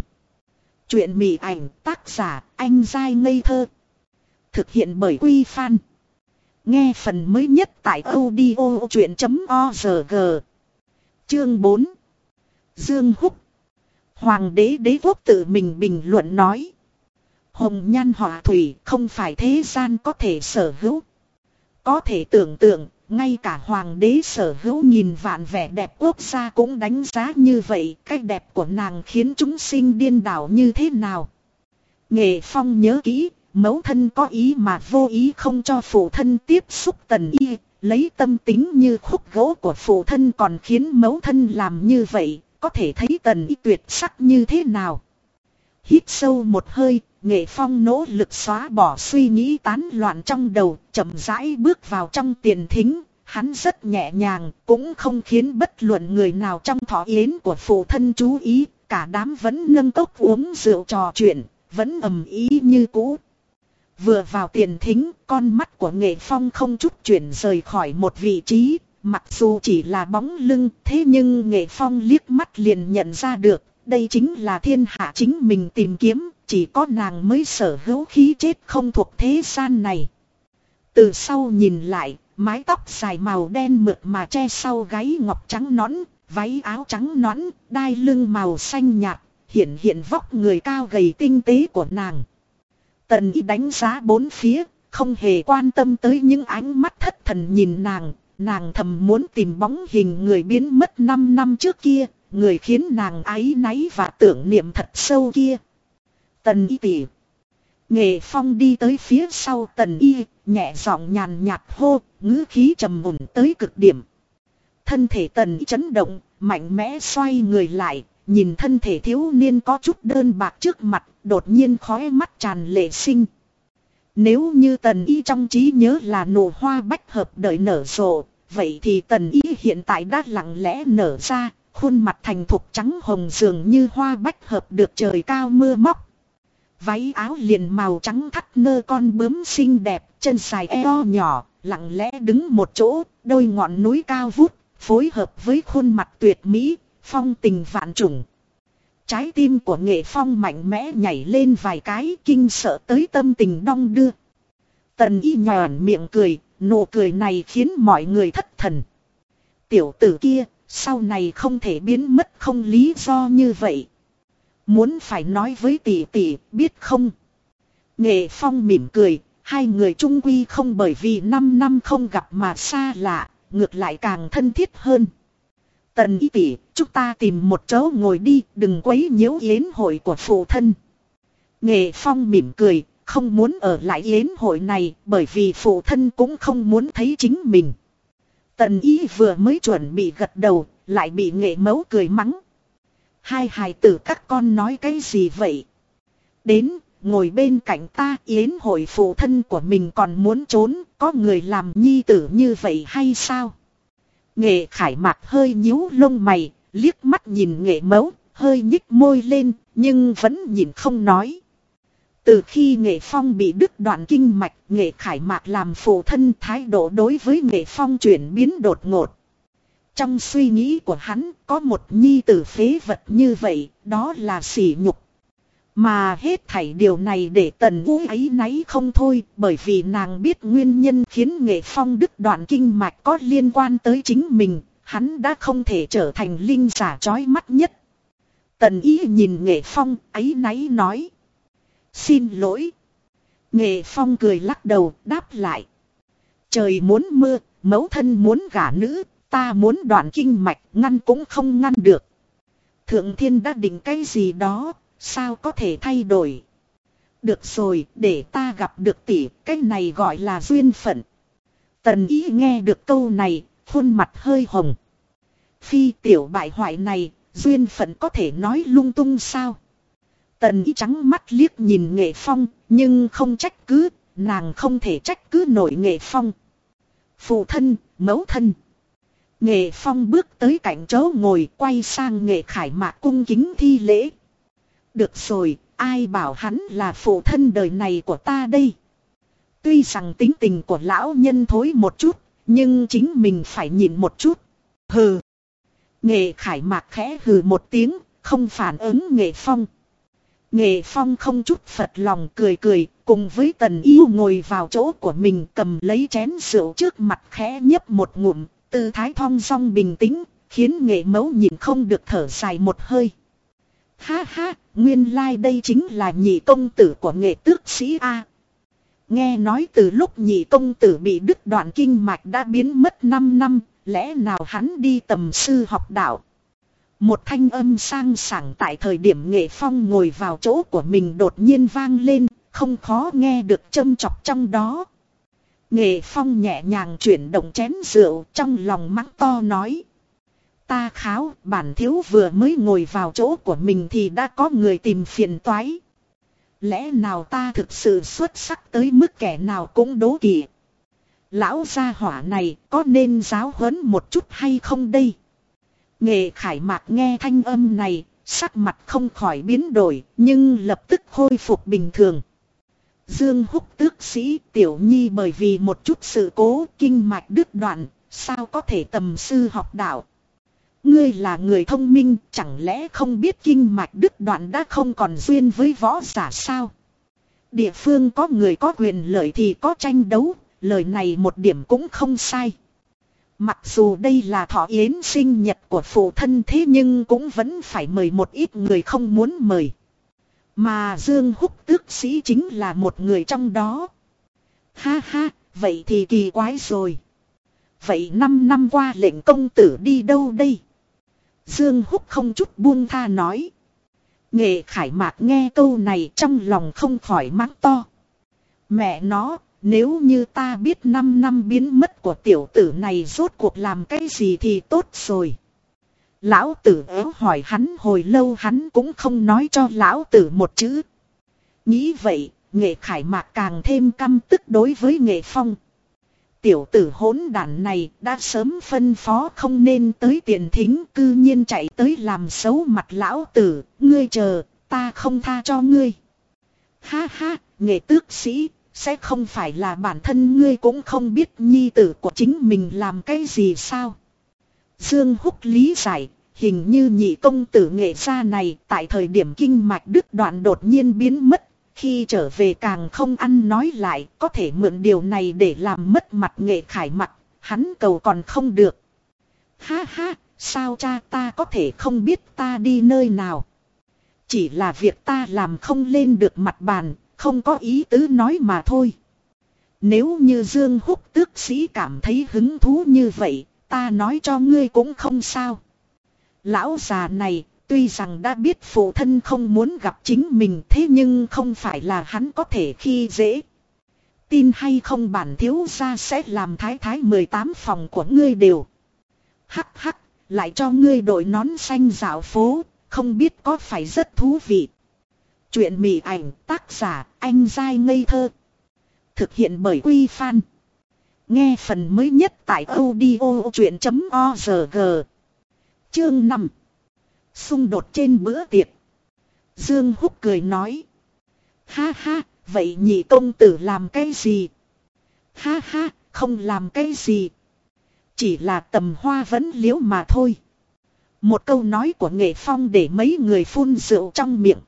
Chuyện mỉ ảnh tác giả anh dai ngây thơ. Thực hiện bởi Quy Phan. Nghe phần mới nhất tại audio chuyện.org. Chương 4. Dương Húc Hoàng đế đế quốc tự mình bình luận nói. Hồng nhan họa thủy không phải thế gian có thể sở hữu. Có thể tưởng tượng, ngay cả hoàng đế sở hữu nhìn vạn vẻ đẹp quốc gia cũng đánh giá như vậy. Cái đẹp của nàng khiến chúng sinh điên đảo như thế nào. Nghệ phong nhớ kỹ, mẫu thân có ý mà vô ý không cho phụ thân tiếp xúc tần y. Lấy tâm tính như khúc gỗ của phụ thân còn khiến mẫu thân làm như vậy, có thể thấy tần y tuyệt sắc như thế nào. Hít sâu một hơi, nghệ phong nỗ lực xóa bỏ suy nghĩ tán loạn trong đầu, chậm rãi bước vào trong tiền thính. Hắn rất nhẹ nhàng, cũng không khiến bất luận người nào trong thọ yến của phụ thân chú ý, cả đám vẫn nâng cốc uống rượu trò chuyện, vẫn ầm ý như cũ. Vừa vào tiền thính, con mắt của nghệ phong không chút chuyển rời khỏi một vị trí, mặc dù chỉ là bóng lưng thế nhưng nghệ phong liếc mắt liền nhận ra được, đây chính là thiên hạ chính mình tìm kiếm, chỉ có nàng mới sở hữu khí chết không thuộc thế gian này. Từ sau nhìn lại, mái tóc dài màu đen mượt mà che sau gáy ngọc trắng nõn, váy áo trắng nõn, đai lưng màu xanh nhạt, hiện hiện vóc người cao gầy tinh tế của nàng. Tần y đánh giá bốn phía, không hề quan tâm tới những ánh mắt thất thần nhìn nàng, nàng thầm muốn tìm bóng hình người biến mất 5 năm trước kia, người khiến nàng áy náy và tưởng niệm thật sâu kia. Tần y tỉ. Nghệ phong đi tới phía sau tần y, nhẹ giọng nhàn nhạt hô, ngữ khí trầm mùn tới cực điểm. Thân thể tần y chấn động, mạnh mẽ xoay người lại, nhìn thân thể thiếu niên có chút đơn bạc trước mặt, đột nhiên khói mắt tràn lệ sinh. Nếu như tần y trong trí nhớ là nụ hoa bách hợp đợi nở rộ, vậy thì tần y hiện tại đã lặng lẽ nở ra, khuôn mặt thành thục trắng hồng dường như hoa bách hợp được trời cao mưa móc. Váy áo liền màu trắng thắt nơ con bướm xinh đẹp, chân dài eo nhỏ, lặng lẽ đứng một chỗ, đôi ngọn núi cao vút, phối hợp với khuôn mặt tuyệt mỹ, phong tình vạn trùng. Trái tim của nghệ phong mạnh mẽ nhảy lên vài cái kinh sợ tới tâm tình đong đưa. Tần y nhòn miệng cười, nụ cười này khiến mọi người thất thần. Tiểu tử kia, sau này không thể biến mất không lý do như vậy. Muốn phải nói với tỷ tỷ, biết không? Nghệ phong mỉm cười, hai người trung quy không bởi vì 5 năm không gặp mà xa lạ, ngược lại càng thân thiết hơn. Tần y tỷ, chúng ta tìm một chỗ ngồi đi, đừng quấy nhiễu yến hội của phụ thân. Nghệ Phong mỉm cười, không muốn ở lại yến hội này bởi vì phụ thân cũng không muốn thấy chính mình. Tần y vừa mới chuẩn bị gật đầu, lại bị nghệ mẫu cười mắng. Hai hài tử các con nói cái gì vậy? Đến, ngồi bên cạnh ta yến hội phụ thân của mình còn muốn trốn, có người làm nhi tử như vậy hay sao? Nghệ khải mạc hơi nhíu lông mày, liếc mắt nhìn nghệ mấu, hơi nhích môi lên, nhưng vẫn nhìn không nói. Từ khi nghệ phong bị đứt đoạn kinh mạch, nghệ khải mạc làm phụ thân thái độ đối với nghệ phong chuyển biến đột ngột. Trong suy nghĩ của hắn, có một nhi tử phế vật như vậy, đó là sỉ nhục. Mà hết thảy điều này để tần vũ ấy náy không thôi bởi vì nàng biết nguyên nhân khiến nghệ phong đứt đoạn kinh mạch có liên quan tới chính mình, hắn đã không thể trở thành linh giả trói mắt nhất. Tần ý nhìn nghệ phong ấy náy nói. Xin lỗi. Nghệ phong cười lắc đầu đáp lại. Trời muốn mưa, mẫu thân muốn gả nữ, ta muốn đoạn kinh mạch ngăn cũng không ngăn được. Thượng thiên đã định cái gì đó, Sao có thể thay đổi? Được rồi, để ta gặp được tỷ, cái này gọi là duyên phận. Tần ý nghe được câu này, khuôn mặt hơi hồng. Phi tiểu bại hoại này, duyên phận có thể nói lung tung sao? Tần ý trắng mắt liếc nhìn nghệ phong, nhưng không trách cứ, nàng không thể trách cứ nổi nghệ phong. Phụ thân, mẫu thân. Nghệ phong bước tới cạnh chỗ ngồi quay sang nghệ khải mạc cung kính thi lễ. Được rồi, ai bảo hắn là phụ thân đời này của ta đây. Tuy rằng tính tình của lão nhân thối một chút, nhưng chính mình phải nhìn một chút. Hừ. Nghệ khải mạc khẽ hừ một tiếng, không phản ứng nghệ phong. Nghệ phong không chút phật lòng cười cười, cùng với tần yêu ngồi vào chỗ của mình cầm lấy chén rượu trước mặt khẽ nhấp một ngụm, tư thái thong song bình tĩnh, khiến nghệ mấu nhìn không được thở dài một hơi. Ha ha, nguyên lai like đây chính là nhị công tử của nghệ tước sĩ A. Nghe nói từ lúc nhị công tử bị đứt đoạn kinh mạch đã biến mất 5 năm, lẽ nào hắn đi tầm sư học đạo. Một thanh âm sang sảng tại thời điểm nghệ phong ngồi vào chỗ của mình đột nhiên vang lên, không khó nghe được châm chọc trong đó. Nghệ phong nhẹ nhàng chuyển động chén rượu trong lòng mắng to nói. Ta kháo, bản thiếu vừa mới ngồi vào chỗ của mình thì đã có người tìm phiền toái. Lẽ nào ta thực sự xuất sắc tới mức kẻ nào cũng đố kỵ. Lão gia hỏa này có nên giáo huấn một chút hay không đây? Nghệ khải mạc nghe thanh âm này, sắc mặt không khỏi biến đổi, nhưng lập tức khôi phục bình thường. Dương húc tước sĩ tiểu nhi bởi vì một chút sự cố kinh mạch đứt đoạn, sao có thể tầm sư học đạo. Ngươi là người thông minh, chẳng lẽ không biết kinh mạch đứt đoạn đã không còn duyên với võ giả sao? Địa phương có người có quyền lợi thì có tranh đấu, lời này một điểm cũng không sai. Mặc dù đây là thọ yến sinh nhật của phụ thân thế nhưng cũng vẫn phải mời một ít người không muốn mời. Mà Dương Húc tước sĩ chính là một người trong đó. Ha ha, vậy thì kỳ quái rồi. Vậy năm năm qua lệnh công tử đi đâu đây? Dương Húc không chút buông tha nói. Nghệ khải mạc nghe câu này trong lòng không khỏi mắng to. Mẹ nó, nếu như ta biết 5 năm biến mất của tiểu tử này rốt cuộc làm cái gì thì tốt rồi. Lão tử éo hỏi hắn hồi lâu hắn cũng không nói cho lão tử một chữ. Nghĩ vậy, nghệ khải mạc càng thêm căm tức đối với nghệ phong. Tiểu tử hỗn đản này đã sớm phân phó không nên tới tiền thính cư nhiên chạy tới làm xấu mặt lão tử, ngươi chờ, ta không tha cho ngươi. Ha ha, nghệ tước sĩ, sẽ không phải là bản thân ngươi cũng không biết nhi tử của chính mình làm cái gì sao. Dương Húc lý giải, hình như nhị công tử nghệ gia này tại thời điểm kinh mạch đứt đoạn đột nhiên biến mất khi trở về càng không ăn nói lại, có thể mượn điều này để làm mất mặt nghệ khải mặt, hắn cầu còn không được. Ha ha, sao cha ta có thể không biết ta đi nơi nào? Chỉ là việc ta làm không lên được mặt bàn, không có ý tứ nói mà thôi. Nếu như Dương Húc tước sĩ cảm thấy hứng thú như vậy, ta nói cho ngươi cũng không sao. Lão già này Tuy rằng đã biết phụ thân không muốn gặp chính mình thế nhưng không phải là hắn có thể khi dễ. Tin hay không bản thiếu gia sẽ làm thái thái 18 phòng của ngươi đều. Hắc hắc, lại cho ngươi đội nón xanh dạo phố, không biết có phải rất thú vị. Chuyện mị ảnh tác giả anh dai ngây thơ. Thực hiện bởi Quy Phan. Nghe phần mới nhất tại audio chuyện.org. Chương 5 Xung đột trên bữa tiệc. Dương Húc cười nói. Ha ha, vậy nhị công tử làm cái gì? Ha ha, không làm cái gì. Chỉ là tầm hoa vẫn liễu mà thôi. Một câu nói của nghệ phong để mấy người phun rượu trong miệng.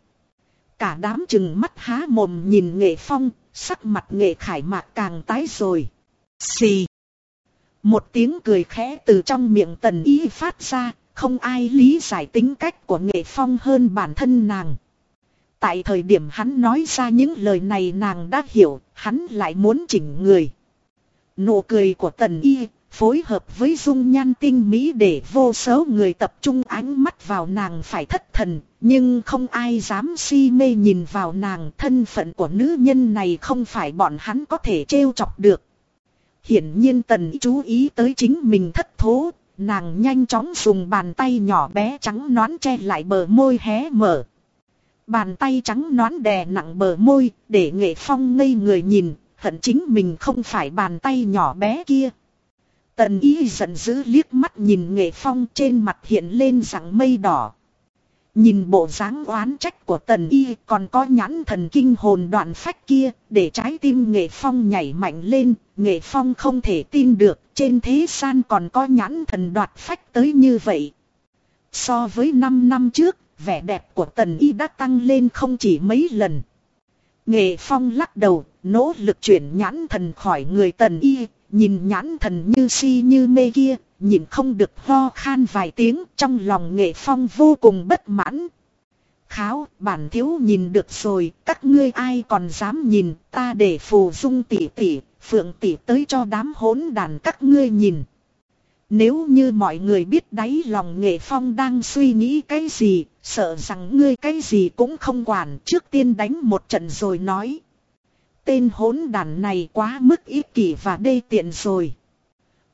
Cả đám chừng mắt há mồm nhìn nghệ phong, sắc mặt nghệ khải mạc càng tái rồi. Xì. Một tiếng cười khẽ từ trong miệng tần y phát ra, không ai lý giải tính cách của nghệ phong hơn bản thân nàng. Tại thời điểm hắn nói ra những lời này nàng đã hiểu, hắn lại muốn chỉnh người. Nụ cười của tần y, phối hợp với dung nhan tinh mỹ để vô số người tập trung ánh mắt vào nàng phải thất thần, nhưng không ai dám si mê nhìn vào nàng thân phận của nữ nhân này không phải bọn hắn có thể trêu chọc được. Hiển nhiên tần chú ý tới chính mình thất thố, Nàng nhanh chóng dùng bàn tay nhỏ bé trắng nón che lại bờ môi hé mở. Bàn tay trắng nón đè nặng bờ môi, để nghệ phong ngây người nhìn, hận chính mình không phải bàn tay nhỏ bé kia. Tần ý giận dữ liếc mắt nhìn nghệ phong trên mặt hiện lên rằng mây đỏ. Nhìn bộ dáng oán trách của tần y còn có nhãn thần kinh hồn đoạn phách kia, để trái tim nghệ phong nhảy mạnh lên, nghệ phong không thể tin được, trên thế gian còn có nhãn thần đoạt phách tới như vậy. So với 5 năm trước, vẻ đẹp của tần y đã tăng lên không chỉ mấy lần. Nghệ phong lắc đầu, nỗ lực chuyển nhãn thần khỏi người tần y, nhìn nhãn thần như si như mê kia, nhìn không được ho khan vài tiếng trong lòng nghệ phong vô cùng bất mãn. Kháo, bản thiếu nhìn được rồi, các ngươi ai còn dám nhìn, ta để phù dung tỷ tỷ, phượng tỷ tới cho đám hỗn đàn các ngươi nhìn. Nếu như mọi người biết đáy lòng nghệ phong đang suy nghĩ cái gì, sợ rằng ngươi cái gì cũng không quản, trước tiên đánh một trận rồi nói. Tên hỗn đàn này quá mức ích kỷ và đê tiện rồi.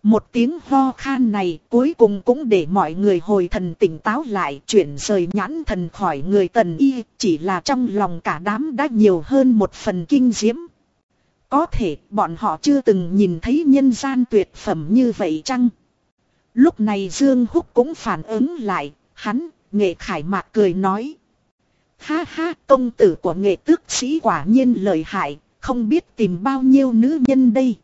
Một tiếng ho khan này cuối cùng cũng để mọi người hồi thần tỉnh táo lại chuyển rời nhãn thần khỏi người tần y chỉ là trong lòng cả đám đã nhiều hơn một phần kinh diễm. Có thể bọn họ chưa từng nhìn thấy nhân gian tuyệt phẩm như vậy chăng? Lúc này Dương Húc cũng phản ứng lại, hắn, nghệ khải mạc cười nói. Ha ha, công tử của nghệ tước sĩ quả nhiên lợi hại, không biết tìm bao nhiêu nữ nhân đây.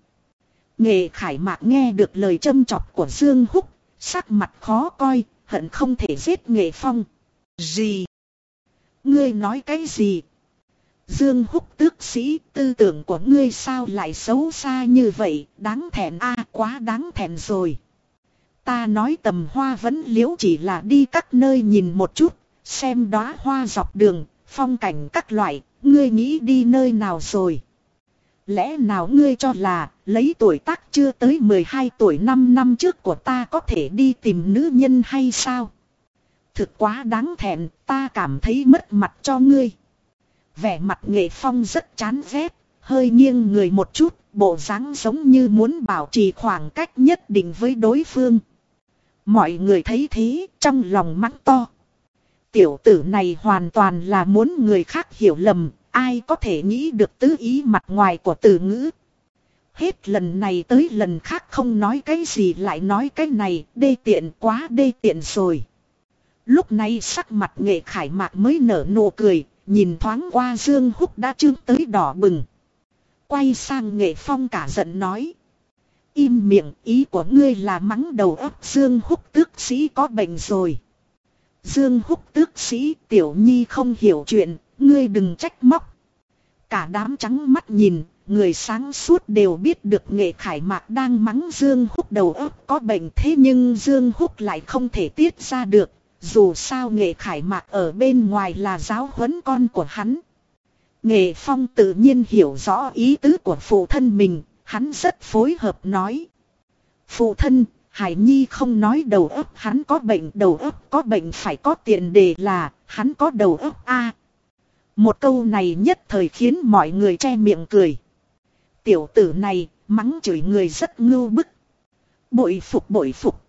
Nghệ khải mạc nghe được lời châm chọc của Dương Húc, sắc mặt khó coi, hận không thể giết nghệ phong. Gì? Ngươi nói cái gì? Dương Húc tước sĩ, tư tưởng của ngươi sao lại xấu xa như vậy, đáng thẹn a quá đáng thẹn rồi. Ta nói tầm hoa vẫn liễu chỉ là đi các nơi nhìn một chút, xem đóa hoa dọc đường, phong cảnh các loại, ngươi nghĩ đi nơi nào rồi. Lẽ nào ngươi cho là, lấy tuổi tác chưa tới 12 tuổi 5 năm trước của ta có thể đi tìm nữ nhân hay sao? Thực quá đáng thẹn, ta cảm thấy mất mặt cho ngươi. Vẻ mặt nghệ phong rất chán ghét, hơi nghiêng người một chút, bộ dáng giống như muốn bảo trì khoảng cách nhất định với đối phương. Mọi người thấy thế, trong lòng mắng to. Tiểu tử này hoàn toàn là muốn người khác hiểu lầm, ai có thể nghĩ được tứ ý mặt ngoài của từ ngữ. Hết lần này tới lần khác không nói cái gì lại nói cái này, đê tiện quá đê tiện rồi. Lúc này sắc mặt nghệ khải mạc mới nở nụ cười, nhìn thoáng qua Dương Húc đã trương tới đỏ bừng. Quay sang nghệ phong cả giận nói. Im miệng ý của ngươi là mắng đầu óc Dương Húc tước sĩ có bệnh rồi. Dương Húc tước sĩ tiểu nhi không hiểu chuyện, ngươi đừng trách móc. Cả đám trắng mắt nhìn, người sáng suốt đều biết được nghệ khải mạc đang mắng Dương Húc đầu óc có bệnh thế nhưng Dương Húc lại không thể tiết ra được, dù sao nghệ khải mạc ở bên ngoài là giáo huấn con của hắn. Nghệ phong tự nhiên hiểu rõ ý tứ của phụ thân mình, hắn rất phối hợp nói. Phụ thân, Hải Nhi không nói đầu óc hắn có bệnh đầu óc có bệnh phải có tiền đề là hắn có đầu óc a một câu này nhất thời khiến mọi người che miệng cười. Tiểu tử này mắng chửi người rất ngưu bức. Bội phục bội phục.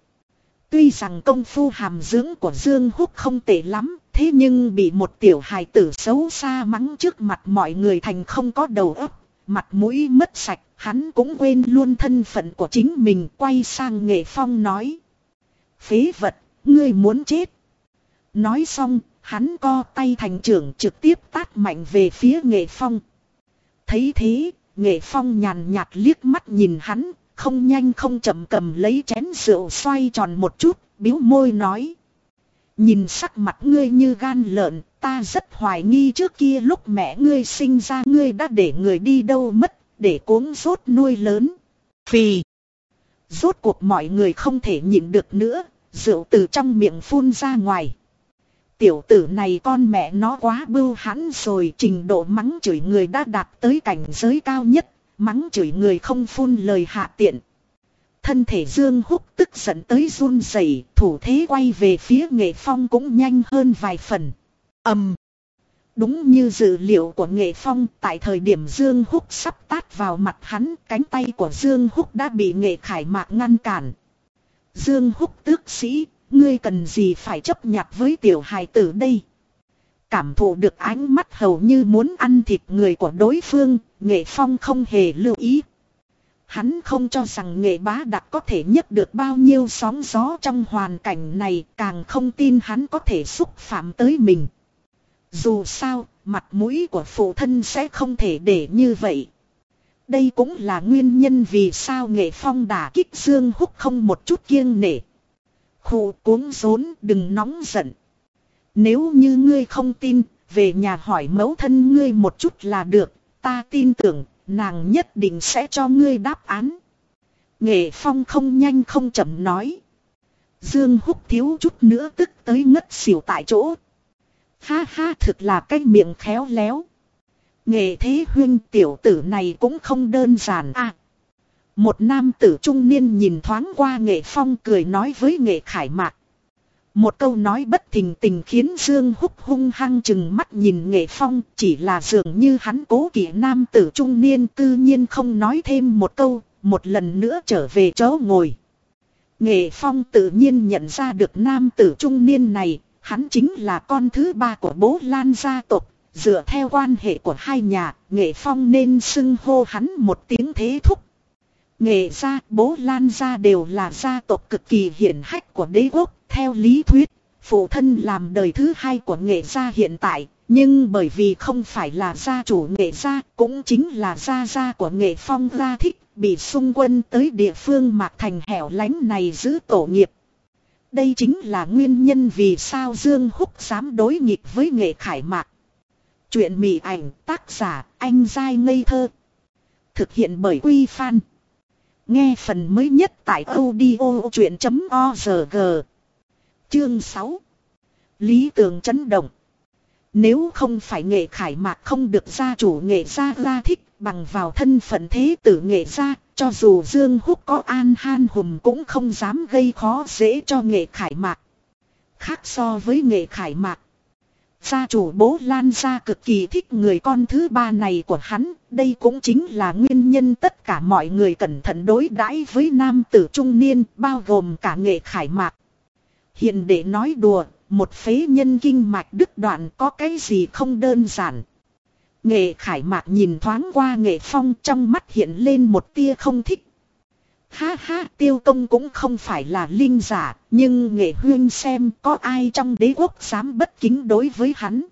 Tuy rằng công phu hàm dưỡng của Dương Húc không tệ lắm, thế nhưng bị một tiểu hài tử xấu xa mắng trước mặt mọi người thành không có đầu óc, mặt mũi mất sạch, hắn cũng quên luôn thân phận của chính mình quay sang nghệ phong nói. Phế vật, ngươi muốn chết. Nói xong, hắn co tay thành trưởng trực tiếp tát mạnh về phía nghệ phong. Thấy thế, nghệ phong nhàn nhạt liếc mắt nhìn hắn, không nhanh không chậm cầm lấy chén rượu xoay tròn một chút, biếu môi nói. Nhìn sắc mặt ngươi như gan lợn, ta rất hoài nghi trước kia lúc mẹ ngươi sinh ra ngươi đã để người đi đâu mất, để cuống rốt nuôi lớn. Phì. Rốt cuộc mọi người không thể nhịn được nữa, rượu từ trong miệng phun ra ngoài. Tiểu tử này con mẹ nó quá bưu hãn rồi trình độ mắng chửi người đã đạt tới cảnh giới cao nhất, mắng chửi người không phun lời hạ tiện. Thân thể Dương Húc tức giận tới run rẩy, thủ thế quay về phía Nghệ Phong cũng nhanh hơn vài phần. ầm, Đúng như dự liệu của Nghệ Phong, tại thời điểm Dương Húc sắp tát vào mặt hắn, cánh tay của Dương Húc đã bị Nghệ Khải Mạc ngăn cản. Dương Húc tước sĩ, ngươi cần gì phải chấp nhặt với tiểu hài tử đây? Cảm thụ được ánh mắt hầu như muốn ăn thịt người của đối phương, Nghệ Phong không hề lưu ý. Hắn không cho rằng nghệ bá đặc có thể nhấc được bao nhiêu sóng gió trong hoàn cảnh này, càng không tin hắn có thể xúc phạm tới mình. Dù sao, mặt mũi của phụ thân sẽ không thể để như vậy. Đây cũng là nguyên nhân vì sao nghệ phong đả kích Dương Húc không một chút kiêng nể. Khụ cuống rốn đừng nóng giận. Nếu như ngươi không tin, về nhà hỏi mẫu thân ngươi một chút là được, ta tin tưởng, nàng nhất định sẽ cho ngươi đáp án. Nghệ phong không nhanh không chậm nói. Dương húc thiếu chút nữa tức tới ngất xỉu tại chỗ. Ha ha thực là cái miệng khéo léo. Nghệ thế huyên tiểu tử này cũng không đơn giản à. Một nam tử trung niên nhìn thoáng qua nghệ phong cười nói với nghệ khải mạc. Một câu nói bất thình tình khiến Dương Húc hung hăng chừng mắt nhìn nghệ phong chỉ là dường như hắn cố kỵ nam tử trung niên tự nhiên không nói thêm một câu, một lần nữa trở về chỗ ngồi. Nghệ phong tự nhiên nhận ra được nam tử trung niên này, hắn chính là con thứ ba của bố Lan gia tộc, dựa theo quan hệ của hai nhà, nghệ phong nên xưng hô hắn một tiếng thế thúc. Nghệ gia, bố Lan gia đều là gia tộc cực kỳ hiển hách của đế quốc, theo lý thuyết, phụ thân làm đời thứ hai của nghệ gia hiện tại, Nhưng bởi vì không phải là gia chủ nghệ gia, cũng chính là gia gia của nghệ phong gia thích, bị xung quân tới địa phương mạc thành hẻo lánh này giữ tổ nghiệp. Đây chính là nguyên nhân vì sao Dương Húc dám đối nghịch với nghệ khải mạc. Chuyện mị ảnh tác giả anh dai ngây thơ. Thực hiện bởi Quy Phan. Nghe phần mới nhất tại audio chuyện.org. Chương 6. Lý tường chấn động. Nếu không phải nghệ khải mạc không được gia chủ nghệ gia gia thích bằng vào thân phận thế tử nghệ gia, cho dù Dương Húc có an han hùm cũng không dám gây khó dễ cho nghệ khải mạc. Khác so với nghệ khải mạc. Gia chủ bố Lan gia cực kỳ thích người con thứ ba này của hắn, đây cũng chính là nguyên nhân tất cả mọi người cẩn thận đối đãi với nam tử trung niên, bao gồm cả nghệ khải mạc. Hiện để nói đùa, một phế nhân kinh mạch đứt đoạn có cái gì không đơn giản. Nghệ khải mạc nhìn thoáng qua nghệ phong trong mắt hiện lên một tia không thích. Ha ha tiêu công cũng không phải là linh giả, nhưng nghệ huyên xem có ai trong đế quốc dám bất kính đối với hắn.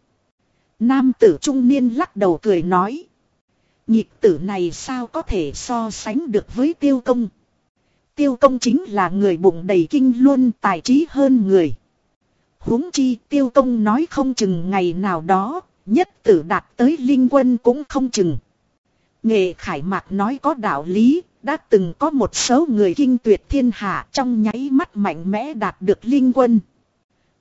Nam tử trung niên lắc đầu cười nói. Nhịp tử này sao có thể so sánh được với tiêu công. Tiêu công chính là người bụng đầy kinh luôn tài trí hơn người huống chi tiêu công nói không chừng ngày nào đó, nhất tử đạt tới linh quân cũng không chừng. Nghệ khải mạc nói có đạo lý, đã từng có một số người kinh tuyệt thiên hạ trong nháy mắt mạnh mẽ đạt được linh quân.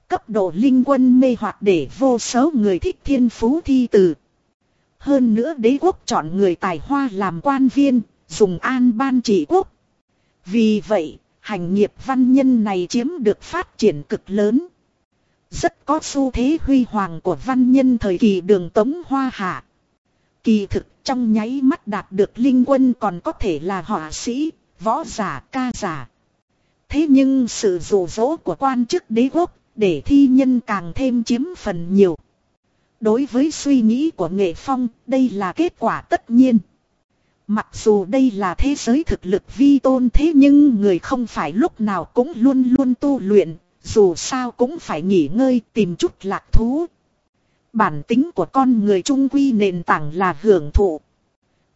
Cấp độ linh quân mê hoặc để vô số người thích thiên phú thi từ. Hơn nữa đế quốc chọn người tài hoa làm quan viên, dùng an ban trị quốc. Vì vậy, hành nghiệp văn nhân này chiếm được phát triển cực lớn. Rất có xu thế huy hoàng của văn nhân thời kỳ đường tống hoa hạ. Kỳ thực trong nháy mắt đạt được linh quân còn có thể là họa sĩ, võ giả, ca giả. Thế nhưng sự rủ rỗ của quan chức đế quốc để thi nhân càng thêm chiếm phần nhiều. Đối với suy nghĩ của nghệ phong, đây là kết quả tất nhiên. Mặc dù đây là thế giới thực lực vi tôn thế nhưng người không phải lúc nào cũng luôn luôn tu luyện, dù sao cũng phải nghỉ ngơi tìm chút lạc thú. Bản tính của con người trung quy nền tảng là hưởng thụ.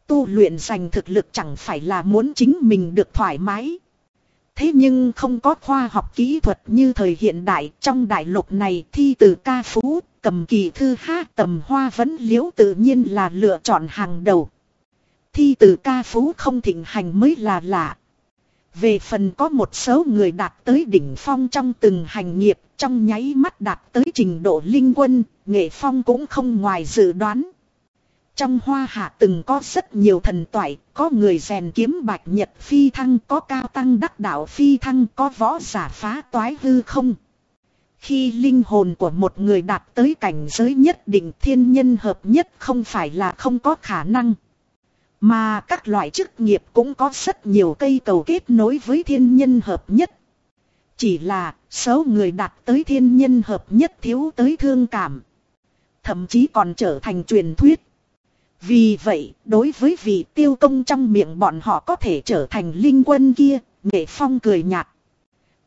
Tu luyện giành thực lực chẳng phải là muốn chính mình được thoải mái. Thế nhưng không có khoa học kỹ thuật như thời hiện đại trong đại lục này thi từ ca phú, cầm kỳ thư ha tầm hoa vấn liễu tự nhiên là lựa chọn hàng đầu. Thi từ ca phú không thịnh hành mới là lạ. Về phần có một số người đạt tới đỉnh phong trong từng hành nghiệp, trong nháy mắt đạt tới trình độ linh quân, nghệ phong cũng không ngoài dự đoán. Trong hoa hạ từng có rất nhiều thần toại, có người rèn kiếm bạch nhật phi thăng, có cao tăng đắc đạo phi thăng, có võ giả phá toái hư không. Khi linh hồn của một người đạt tới cảnh giới nhất định thiên nhân hợp nhất không phải là không có khả năng. Mà các loại chức nghiệp cũng có rất nhiều cây cầu kết nối với thiên nhân hợp nhất. Chỉ là số người đạt tới thiên nhân hợp nhất thiếu tới thương cảm. Thậm chí còn trở thành truyền thuyết. Vì vậy, đối với vị tiêu công trong miệng bọn họ có thể trở thành linh quân kia, nghệ phong cười nhạt.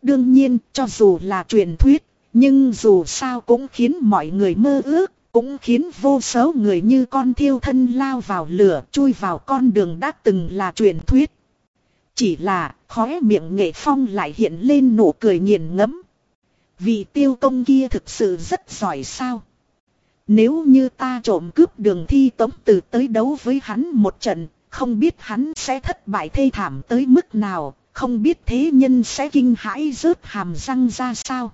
Đương nhiên, cho dù là truyền thuyết, nhưng dù sao cũng khiến mọi người mơ ước. Cũng khiến vô số người như con thiêu thân lao vào lửa chui vào con đường đã từng là truyền thuyết. Chỉ là khóe miệng nghệ phong lại hiện lên nụ cười nghiền ngẫm. Vì tiêu công kia thực sự rất giỏi sao. Nếu như ta trộm cướp đường thi tống từ tới đấu với hắn một trận, không biết hắn sẽ thất bại thê thảm tới mức nào, không biết thế nhân sẽ kinh hãi rớt hàm răng ra sao.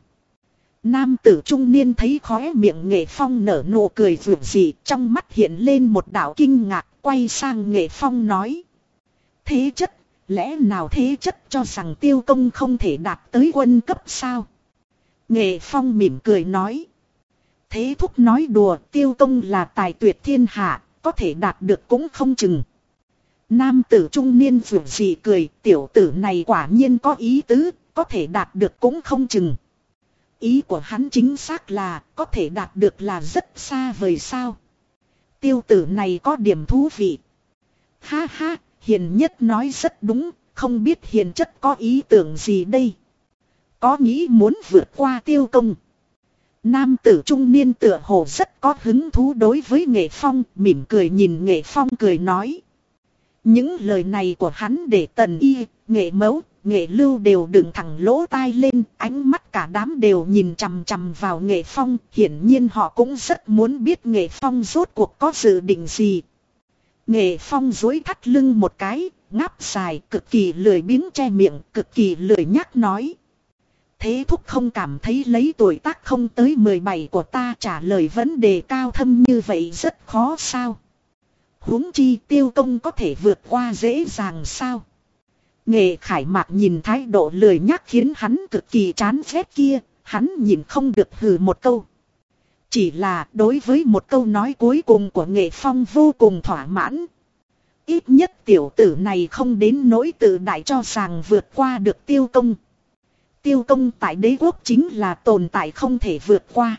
Nam tử trung niên thấy khóe miệng nghệ phong nở nụ cười vượt dị trong mắt hiện lên một đạo kinh ngạc quay sang nghệ phong nói. Thế chất, lẽ nào thế chất cho rằng tiêu công không thể đạt tới quân cấp sao? Nghệ phong mỉm cười nói. Thế thúc nói đùa tiêu công là tài tuyệt thiên hạ, có thể đạt được cũng không chừng. Nam tử trung niên vừa dị cười, tiểu tử này quả nhiên có ý tứ, có thể đạt được cũng không chừng. Ý của hắn chính xác là có thể đạt được là rất xa vời sao. Tiêu tử này có điểm thú vị. Ha ha, hiền nhất nói rất đúng, không biết hiền chất có ý tưởng gì đây. Có nghĩ muốn vượt qua tiêu công. Nam tử trung niên tựa hồ rất có hứng thú đối với nghệ phong, mỉm cười nhìn nghệ phong cười nói. Những lời này của hắn để tần y, nghệ mẫu, nghệ lưu đều đựng thẳng lỗ tai lên, ánh mắt cả đám đều nhìn chằm chằm vào nghệ phong, hiển nhiên họ cũng rất muốn biết nghệ phong rốt cuộc có dự định gì. Nghệ phong dối thắt lưng một cái, ngáp dài, cực kỳ lười biếng che miệng, cực kỳ lười nhắc nói. Thế thúc không cảm thấy lấy tuổi tác không tới 17 của ta trả lời vấn đề cao thâm như vậy rất khó sao. huống chi tiêu công có thể vượt qua dễ dàng sao. Nghệ khải mạc nhìn thái độ lười nhắc khiến hắn cực kỳ chán phép kia, hắn nhìn không được hừ một câu. Chỉ là đối với một câu nói cuối cùng của nghệ phong vô cùng thỏa mãn. Ít nhất tiểu tử này không đến nỗi tự đại cho rằng vượt qua được tiêu công. Tiêu công tại đế quốc chính là tồn tại không thể vượt qua.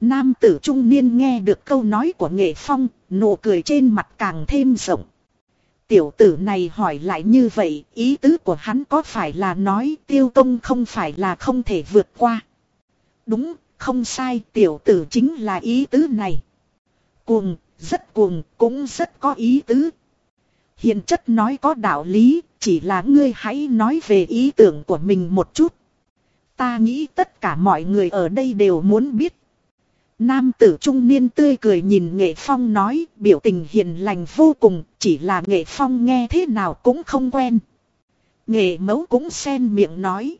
Nam tử trung niên nghe được câu nói của nghệ phong, nụ cười trên mặt càng thêm rộng. Tiểu tử này hỏi lại như vậy, ý tứ của hắn có phải là nói tiêu công không phải là không thể vượt qua. Đúng, không sai, tiểu tử chính là ý tứ này. Cuồng, rất cuồng, cũng rất có ý tứ. Hiện chất nói có đạo lý, chỉ là ngươi hãy nói về ý tưởng của mình một chút. Ta nghĩ tất cả mọi người ở đây đều muốn biết. Nam tử trung niên tươi cười nhìn nghệ phong nói biểu tình hiền lành vô cùng chỉ là nghệ phong nghe thế nào cũng không quen. Nghệ mẫu cũng xen miệng nói.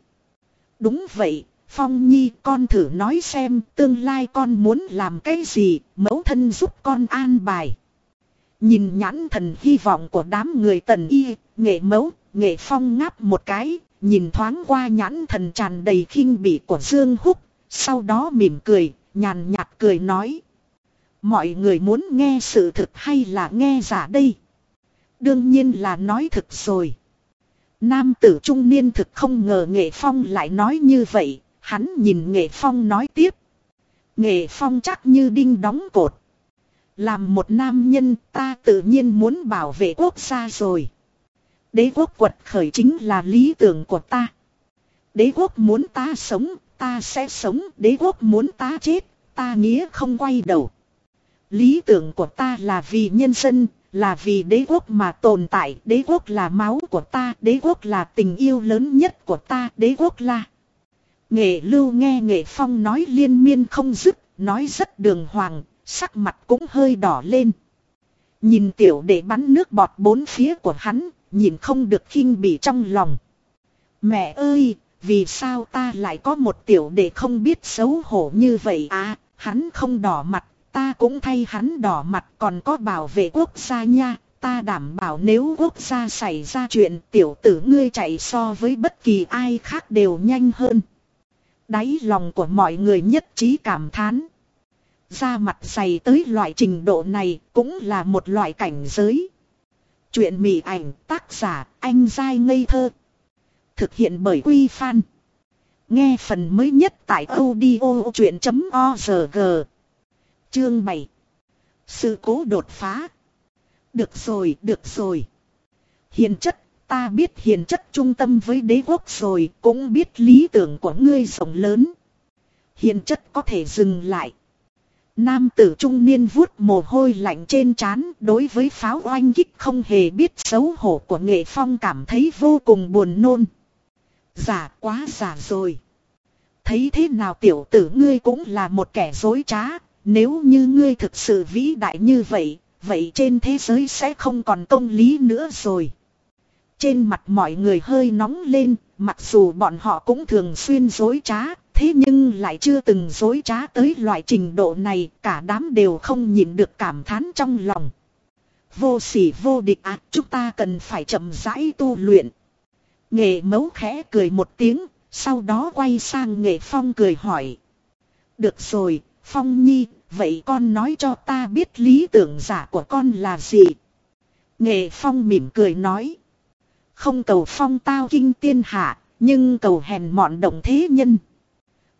Đúng vậy, Phong Nhi con thử nói xem tương lai con muốn làm cái gì, mẫu thân giúp con an bài. Nhìn nhãn thần hy vọng của đám người tần y, nghệ mẫu, nghệ phong ngáp một cái, nhìn thoáng qua nhãn thần tràn đầy khinh bỉ của Dương Húc, sau đó mỉm cười, nhàn nhạt cười nói. Mọi người muốn nghe sự thực hay là nghe giả đây? Đương nhiên là nói thực rồi. Nam tử trung niên thực không ngờ nghệ phong lại nói như vậy, hắn nhìn nghệ phong nói tiếp. Nghệ phong chắc như đinh đóng cột. Làm một nam nhân ta tự nhiên muốn bảo vệ quốc gia rồi. Đế quốc quật khởi chính là lý tưởng của ta. Đế quốc muốn ta sống, ta sẽ sống. Đế quốc muốn ta chết, ta nghĩa không quay đầu. Lý tưởng của ta là vì nhân dân, là vì đế quốc mà tồn tại. Đế quốc là máu của ta, đế quốc là tình yêu lớn nhất của ta, đế quốc là... Nghệ lưu nghe nghệ phong nói liên miên không dứt, nói rất đường hoàng, sắc mặt cũng hơi đỏ lên. Nhìn tiểu để bắn nước bọt bốn phía của hắn, nhìn không được khinh bỉ trong lòng. Mẹ ơi, vì sao ta lại có một tiểu để không biết xấu hổ như vậy à, hắn không đỏ mặt, ta cũng thay hắn đỏ mặt còn có bảo vệ quốc gia nha, ta đảm bảo nếu quốc gia xảy ra chuyện tiểu tử ngươi chạy so với bất kỳ ai khác đều nhanh hơn. Đáy lòng của mọi người nhất trí cảm thán. Da mặt dày tới loại trình độ này cũng là một loại cảnh giới. Chuyện mỉ ảnh tác giả anh dai ngây thơ. Thực hiện bởi Quy Phan. Nghe phần mới nhất tại audio chuyện.org. Chương 7. Sự cố đột phá. Được rồi, được rồi. Hiền chất, ta biết hiền chất trung tâm với đế quốc rồi, cũng biết lý tưởng của ngươi rộng lớn. Hiền chất có thể dừng lại. Nam tử trung niên vuốt mồ hôi lạnh trên trán đối với pháo oanh kích không hề biết xấu hổ của nghệ phong cảm thấy vô cùng buồn nôn. Giả quá giả rồi. Thấy thế nào tiểu tử ngươi cũng là một kẻ dối trá, nếu như ngươi thực sự vĩ đại như vậy, vậy trên thế giới sẽ không còn công lý nữa rồi. Trên mặt mọi người hơi nóng lên, mặc dù bọn họ cũng thường xuyên dối trá, thế nhưng lại chưa từng dối trá tới loại trình độ này, cả đám đều không nhìn được cảm thán trong lòng. Vô sỉ vô địch à, chúng ta cần phải chậm rãi tu luyện. Nghệ mấu khẽ cười một tiếng, sau đó quay sang nghệ phong cười hỏi. Được rồi, Phong Nhi, vậy con nói cho ta biết lý tưởng giả của con là gì? Nghệ Phong mỉm cười nói. Không cầu phong tao kinh tiên hạ, nhưng cầu hèn mọn động thế nhân.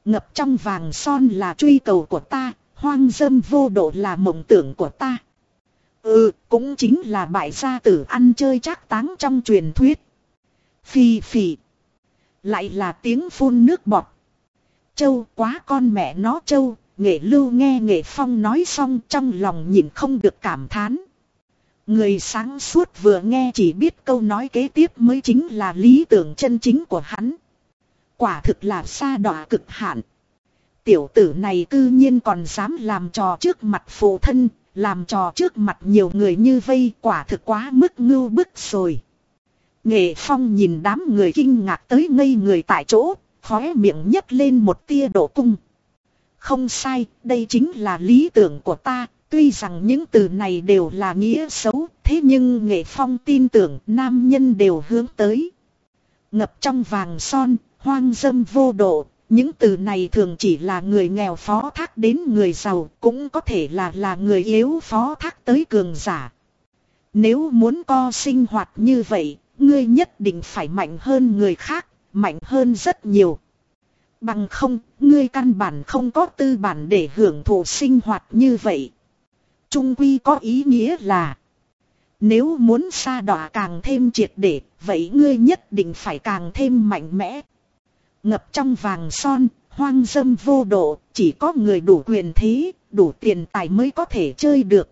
Ngập trong vàng son là truy cầu của ta, hoang dâm vô độ là mộng tưởng của ta. Ừ, cũng chính là bại gia tử ăn chơi chắc táng trong truyền thuyết. Phì phì. Lại là tiếng phun nước bọt. châu quá con mẹ nó châu, nghệ lưu nghe nghệ phong nói xong trong lòng nhìn không được cảm thán. Người sáng suốt vừa nghe chỉ biết câu nói kế tiếp mới chính là lý tưởng chân chính của hắn. Quả thực là xa đọa cực hạn. Tiểu tử này cư nhiên còn dám làm trò trước mặt phụ thân, làm trò trước mặt nhiều người như vây quả thực quá mức ngưu bức rồi. Nghệ Phong nhìn đám người kinh ngạc tới ngây người tại chỗ, khóe miệng nhấc lên một tia độ cung. Không sai, đây chính là lý tưởng của ta, tuy rằng những từ này đều là nghĩa xấu, thế nhưng Nghệ Phong tin tưởng nam nhân đều hướng tới. Ngập trong vàng son, hoang dâm vô độ, những từ này thường chỉ là người nghèo phó thác đến người giàu, cũng có thể là là người yếu phó thác tới cường giả. Nếu muốn co sinh hoạt như vậy, ngươi nhất định phải mạnh hơn người khác, mạnh hơn rất nhiều. Bằng không, ngươi căn bản không có tư bản để hưởng thụ sinh hoạt như vậy. Trung quy có ý nghĩa là Nếu muốn xa đọa càng thêm triệt để, vậy ngươi nhất định phải càng thêm mạnh mẽ. Ngập trong vàng son, hoang dâm vô độ, chỉ có người đủ quyền thế, đủ tiền tài mới có thể chơi được.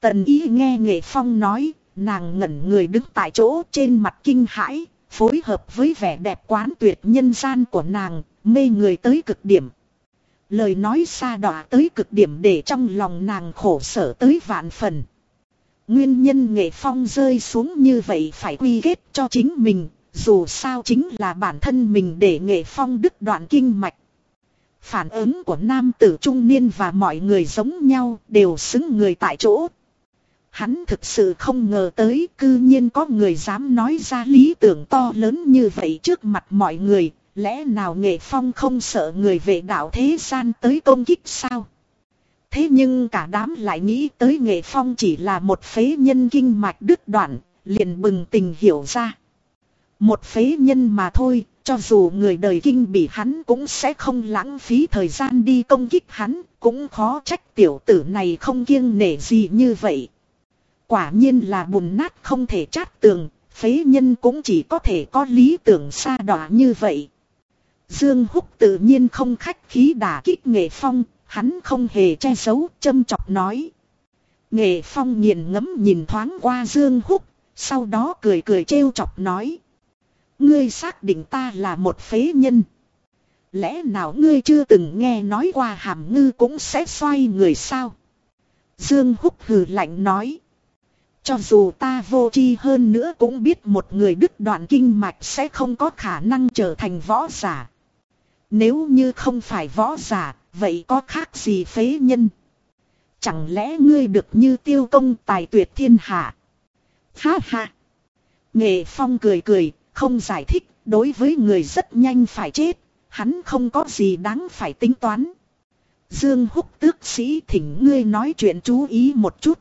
Tần ý nghe nghệ phong nói, nàng ngẩn người đứng tại chỗ trên mặt kinh hãi, phối hợp với vẻ đẹp quán tuyệt nhân gian của nàng, mê người tới cực điểm. Lời nói xa đọa tới cực điểm để trong lòng nàng khổ sở tới vạn phần. Nguyên nhân nghệ phong rơi xuống như vậy phải quy kết cho chính mình, dù sao chính là bản thân mình để nghệ phong đứt đoạn kinh mạch. Phản ứng của nam tử trung niên và mọi người giống nhau đều xứng người tại chỗ. Hắn thực sự không ngờ tới cư nhiên có người dám nói ra lý tưởng to lớn như vậy trước mặt mọi người. Lẽ nào nghệ phong không sợ người vệ đạo thế gian tới công kích sao? Thế nhưng cả đám lại nghĩ tới nghệ phong chỉ là một phế nhân kinh mạch đứt đoạn, liền bừng tình hiểu ra. Một phế nhân mà thôi, cho dù người đời kinh bị hắn cũng sẽ không lãng phí thời gian đi công kích hắn, cũng khó trách tiểu tử này không kiêng nể gì như vậy. Quả nhiên là bùn nát không thể chát tường, phế nhân cũng chỉ có thể có lý tưởng xa đỏ như vậy. Dương Húc tự nhiên không khách khí đả kích nghệ phong, hắn không hề che giấu, châm chọc nói. Nghệ phong nghiền ngẫm nhìn thoáng qua Dương Húc, sau đó cười cười trêu chọc nói. Ngươi xác định ta là một phế nhân. Lẽ nào ngươi chưa từng nghe nói qua hàm ngư cũng sẽ xoay người sao? Dương Húc hừ lạnh nói. Cho dù ta vô tri hơn nữa cũng biết một người đứt đoạn kinh mạch sẽ không có khả năng trở thành võ giả. Nếu như không phải võ giả, vậy có khác gì phế nhân? Chẳng lẽ ngươi được như tiêu công tài tuyệt thiên hạ? Ha ha! Nghệ Phong cười cười, không giải thích, đối với người rất nhanh phải chết, hắn không có gì đáng phải tính toán. Dương Húc tước sĩ thỉnh ngươi nói chuyện chú ý một chút.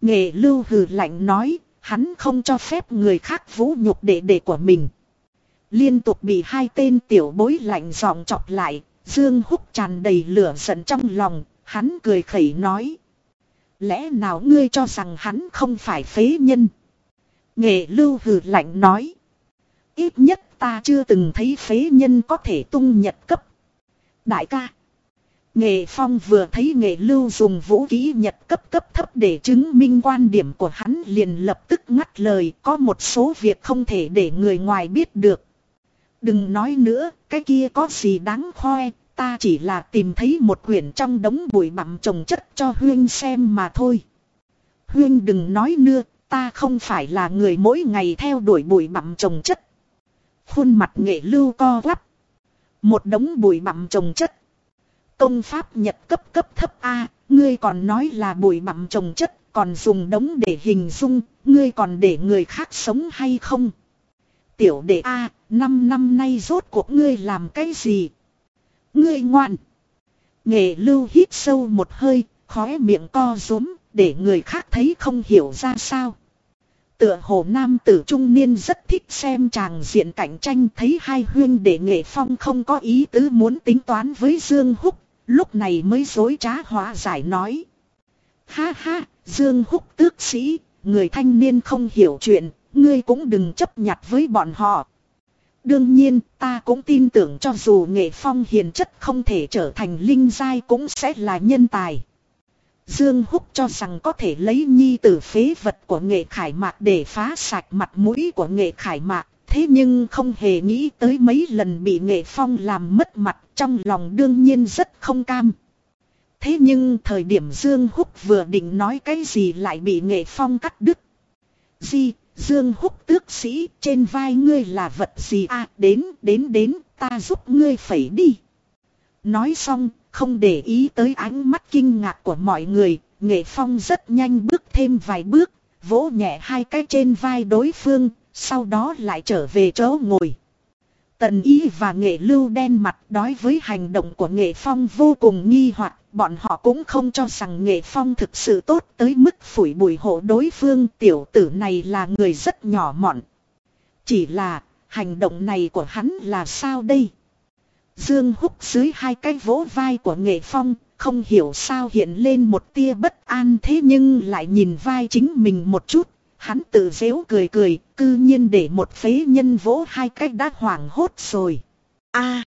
Nghệ lưu hừ lạnh nói, hắn không cho phép người khác vũ nhục đệ đệ của mình. Liên tục bị hai tên tiểu bối lạnh giọng chọc lại, Dương Húc tràn đầy lửa giận trong lòng, hắn cười khẩy nói. Lẽ nào ngươi cho rằng hắn không phải phế nhân? Nghệ lưu hừ lạnh nói. Ít nhất ta chưa từng thấy phế nhân có thể tung nhật cấp. Đại ca. Nghệ Phong vừa thấy nghệ lưu dùng vũ khí nhật cấp cấp thấp để chứng minh quan điểm của hắn liền lập tức ngắt lời có một số việc không thể để người ngoài biết được. Đừng nói nữa, cái kia có gì đáng khoe, ta chỉ là tìm thấy một quyển trong đống bụi bặm trồng chất cho Huyên xem mà thôi. Huyên đừng nói nữa, ta không phải là người mỗi ngày theo đuổi bụi bặm trồng chất. Khuôn mặt nghệ lưu co quắp. Một đống bụi bặm trồng chất. Công pháp nhật cấp cấp thấp A, ngươi còn nói là bụi bặm trồng chất, còn dùng đống để hình dung, ngươi còn để người khác sống hay không? Tiểu đệ A, năm năm nay rốt cuộc ngươi làm cái gì? Ngươi ngoan. Nghệ lưu hít sâu một hơi, khóe miệng co rúm, để người khác thấy không hiểu ra sao. Tựa hồ nam tử trung niên rất thích xem chàng diện cạnh tranh thấy hai huyên để nghệ phong không có ý tứ muốn tính toán với Dương Húc, lúc này mới dối trá hóa giải nói. Ha ha, Dương Húc tước sĩ, người thanh niên không hiểu chuyện, ngươi cũng đừng chấp nhặt với bọn họ. Đương nhiên ta cũng tin tưởng cho dù nghệ phong hiền chất không thể trở thành linh giai cũng sẽ là nhân tài. Dương Húc cho rằng có thể lấy nhi tử phế vật của nghệ khải mạc để phá sạch mặt mũi của nghệ khải mạc. Thế nhưng không hề nghĩ tới mấy lần bị nghệ phong làm mất mặt trong lòng đương nhiên rất không cam. Thế nhưng thời điểm Dương Húc vừa định nói cái gì lại bị nghệ phong cắt đứt. Di, Dương Húc tước sĩ trên vai ngươi là vật gì à đến đến đến ta giúp ngươi phẩy đi. Nói xong không để ý tới ánh mắt kinh ngạc của mọi người, nghệ phong rất nhanh bước thêm vài bước, vỗ nhẹ hai cái trên vai đối phương, sau đó lại trở về chỗ ngồi. Tần ý và nghệ lưu đen mặt đối với hành động của nghệ phong vô cùng nghi hoặc bọn họ cũng không cho rằng nghệ phong thực sự tốt tới mức phủi bụi hộ đối phương tiểu tử này là người rất nhỏ mọn. Chỉ là, hành động này của hắn là sao đây? Dương húc dưới hai cái vỗ vai của nghệ phong, không hiểu sao hiện lên một tia bất an thế nhưng lại nhìn vai chính mình một chút. Hắn tự dễu cười cười, cư nhiên để một phế nhân vỗ hai cách đã hoảng hốt rồi. a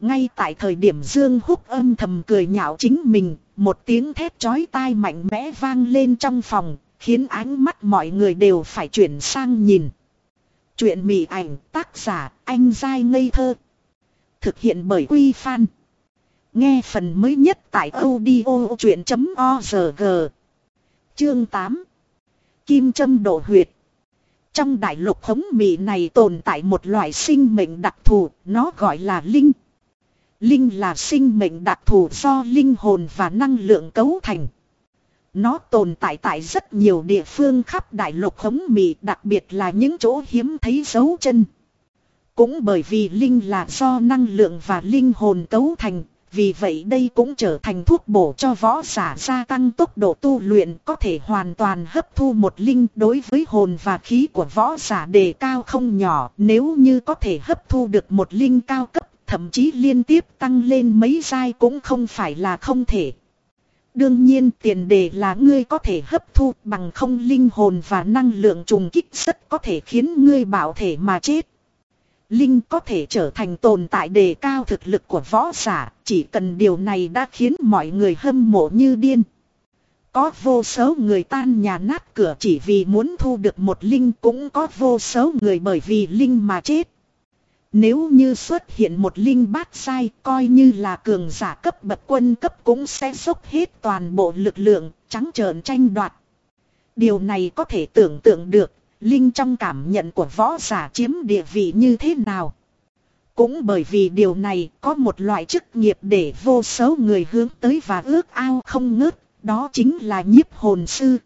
ngay tại thời điểm Dương Húc âm thầm cười nhạo chính mình, một tiếng thét chói tai mạnh mẽ vang lên trong phòng, khiến ánh mắt mọi người đều phải chuyển sang nhìn. Chuyện mị ảnh tác giả anh dai ngây thơ. Thực hiện bởi Quy Phan. Nghe phần mới nhất tại audio chuyện.org. Chương 8. Kim châm độ huyệt. Trong đại lục hống mị này tồn tại một loại sinh mệnh đặc thù, nó gọi là linh. Linh là sinh mệnh đặc thù do linh hồn và năng lượng cấu thành. Nó tồn tại tại rất nhiều địa phương khắp đại lục hống mị đặc biệt là những chỗ hiếm thấy dấu chân. Cũng bởi vì linh là do năng lượng và linh hồn cấu thành, vì vậy đây cũng trở thành thuốc bổ cho võ giả gia tăng tốc độ tu luyện có thể hoàn toàn hấp thu một linh đối với hồn và khí của võ giả đề cao không nhỏ nếu như có thể hấp thu được một linh cao cấp, thậm chí liên tiếp tăng lên mấy giai cũng không phải là không thể. Đương nhiên, tiền đề là ngươi có thể hấp thu bằng không linh hồn và năng lượng trùng kích rất có thể khiến ngươi bảo thể mà chết. Linh có thể trở thành tồn tại đề cao thực lực của võ giả, chỉ cần điều này đã khiến mọi người hâm mộ như điên. Có vô số người tan nhà nát cửa chỉ vì muốn thu được một linh cũng có vô số người bởi vì linh mà chết. Nếu như xuất hiện một linh bát sai coi như là cường giả cấp bậc quân cấp cũng sẽ dốc hết toàn bộ lực lượng trắng trợn tranh đoạt. Điều này có thể tưởng tượng được Linh trong cảm nhận của võ giả chiếm địa vị như thế nào. Cũng bởi vì điều này có một loại chức nghiệp để vô số người hướng tới và ước ao không ngớt, đó chính là nhiếp hồn sư.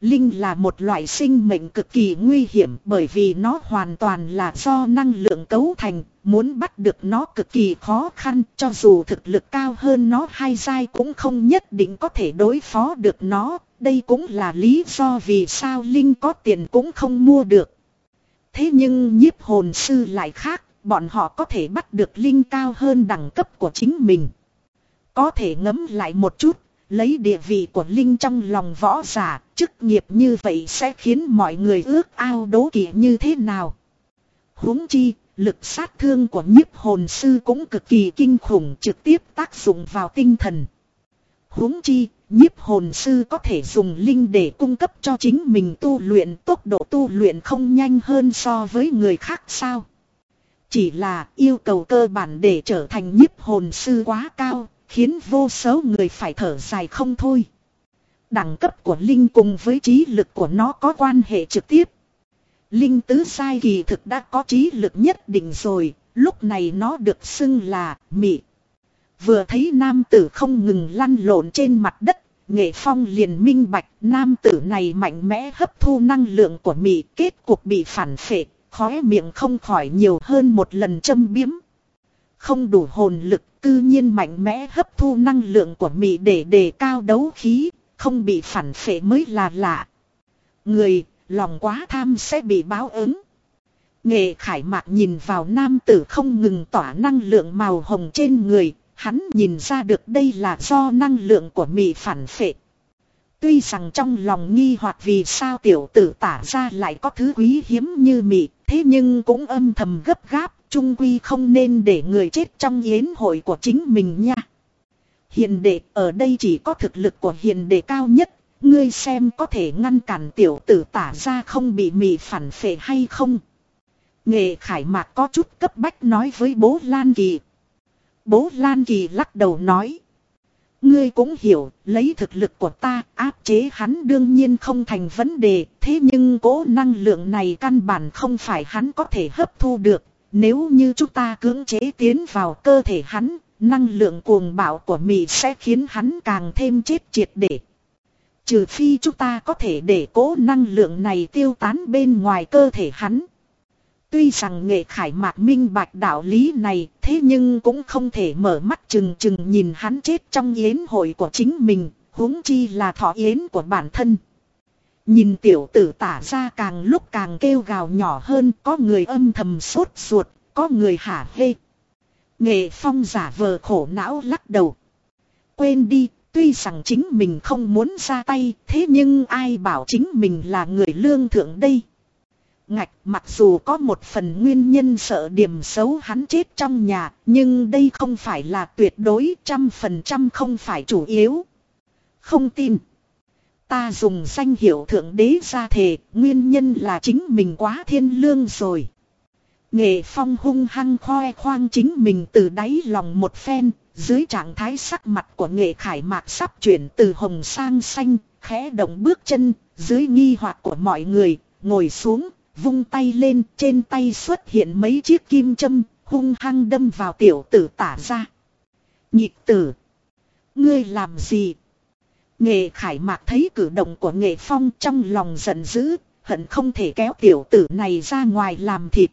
Linh là một loại sinh mệnh cực kỳ nguy hiểm bởi vì nó hoàn toàn là do năng lượng cấu thành, muốn bắt được nó cực kỳ khó khăn cho dù thực lực cao hơn nó hay dai cũng không nhất định có thể đối phó được nó, đây cũng là lý do vì sao Linh có tiền cũng không mua được. Thế nhưng nhiếp hồn sư lại khác, bọn họ có thể bắt được Linh cao hơn đẳng cấp của chính mình. Có thể ngấm lại một chút, lấy địa vị của Linh trong lòng võ giả, chức nghiệp như vậy sẽ khiến mọi người ước ao đố kỵ như thế nào. huống chi, lực sát thương của nhiếp hồn sư cũng cực kỳ kinh khủng trực tiếp tác dụng vào tinh thần. huống chi, nhiếp hồn sư có thể dùng linh để cung cấp cho chính mình tu luyện tốc độ tu luyện không nhanh hơn so với người khác sao. Chỉ là yêu cầu cơ bản để trở thành nhiếp hồn sư quá cao, khiến vô số người phải thở dài không thôi. Đẳng cấp của Linh cùng với trí lực của nó có quan hệ trực tiếp. Linh tứ sai kỳ thực đã có trí lực nhất định rồi, lúc này nó được xưng là mị. Vừa thấy nam tử không ngừng lăn lộn trên mặt đất, nghệ phong liền minh bạch nam tử này mạnh mẽ hấp thu năng lượng của mị kết cục bị phản phệ, khóe miệng không khỏi nhiều hơn một lần châm biếm. Không đủ hồn lực, cư nhiên mạnh mẽ hấp thu năng lượng của mị để đề cao đấu khí, không bị phản phệ mới là lạ. Người, lòng quá tham sẽ bị báo ứng. Nghệ khải mạc nhìn vào nam tử không ngừng tỏa năng lượng màu hồng trên người, hắn nhìn ra được đây là do năng lượng của mị phản phệ. Tuy rằng trong lòng nghi hoặc vì sao tiểu tử tả ra lại có thứ quý hiếm như mị, Thế nhưng cũng âm thầm gấp gáp, trung quy không nên để người chết trong yến hội của chính mình nha. Hiền đệ ở đây chỉ có thực lực của hiền đệ cao nhất, ngươi xem có thể ngăn cản tiểu tử tả ra không bị mị phản phệ hay không. Nghệ khải mạc có chút cấp bách nói với bố Lan Kỳ. Bố Lan Kỳ lắc đầu nói. Ngươi cũng hiểu, lấy thực lực của ta áp chế hắn đương nhiên không thành vấn đề, thế nhưng cố năng lượng này căn bản không phải hắn có thể hấp thu được. Nếu như chúng ta cưỡng chế tiến vào cơ thể hắn, năng lượng cuồng bạo của mị sẽ khiến hắn càng thêm chết triệt để. Trừ phi chúng ta có thể để cố năng lượng này tiêu tán bên ngoài cơ thể hắn. Tuy rằng nghệ khải mạc minh bạch đạo lý này, thế nhưng cũng không thể mở mắt chừng chừng nhìn hắn chết trong yến hội của chính mình, huống chi là thọ yến của bản thân. Nhìn tiểu tử tả ra càng lúc càng kêu gào nhỏ hơn, có người âm thầm sốt ruột, có người hả hê. Nghệ phong giả vờ khổ não lắc đầu. Quên đi, tuy rằng chính mình không muốn ra tay, thế nhưng ai bảo chính mình là người lương thượng đây. Ngạch mặc dù có một phần nguyên nhân sợ điểm xấu hắn chết trong nhà, nhưng đây không phải là tuyệt đối trăm phần trăm không phải chủ yếu. Không tin. Ta dùng danh hiệu thượng đế ra thề, nguyên nhân là chính mình quá thiên lương rồi. Nghệ phong hung hăng khoe khoang chính mình từ đáy lòng một phen, dưới trạng thái sắc mặt của nghệ khải mạc sắp chuyển từ hồng sang xanh, khẽ động bước chân, dưới nghi hoặc của mọi người, ngồi xuống, vung tay lên, trên tay xuất hiện mấy chiếc kim châm, hung hăng đâm vào tiểu tử tả ra. Nhịp tử! Ngươi làm gì? Nghệ khải mạc thấy cử động của nghệ phong trong lòng giận dữ, hận không thể kéo tiểu tử này ra ngoài làm thịt.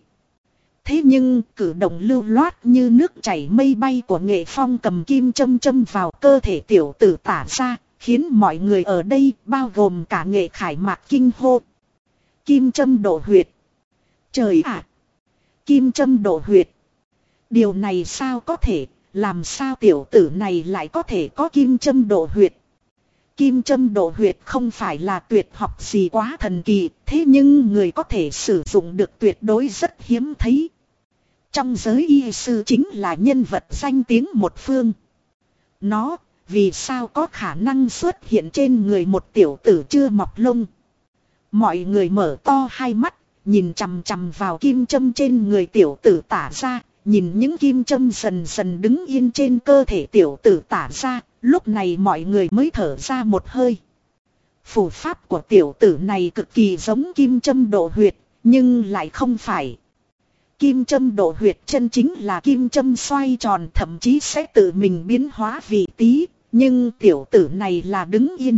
Thế nhưng cử động lưu loát như nước chảy mây bay của nghệ phong cầm kim châm châm vào cơ thể tiểu tử tả ra, khiến mọi người ở đây bao gồm cả nghệ khải mạc kinh hô. Kim châm độ huyệt. Trời ạ! kim châm độ huyệt. Điều này sao có thể, làm sao tiểu tử này lại có thể có kim châm độ huyệt. Kim châm độ huyệt không phải là tuyệt học gì quá thần kỳ, thế nhưng người có thể sử dụng được tuyệt đối rất hiếm thấy. Trong giới y sư chính là nhân vật danh tiếng một phương. Nó, vì sao có khả năng xuất hiện trên người một tiểu tử chưa mọc lông. Mọi người mở to hai mắt, nhìn chằm chằm vào kim châm trên người tiểu tử tả ra, nhìn những kim châm dần dần đứng yên trên cơ thể tiểu tử tả ra, lúc này mọi người mới thở ra một hơi. Phủ pháp của tiểu tử này cực kỳ giống kim châm độ huyệt, nhưng lại không phải. Kim châm độ huyệt chân chính là kim châm xoay tròn thậm chí sẽ tự mình biến hóa vị tí, nhưng tiểu tử này là đứng yên.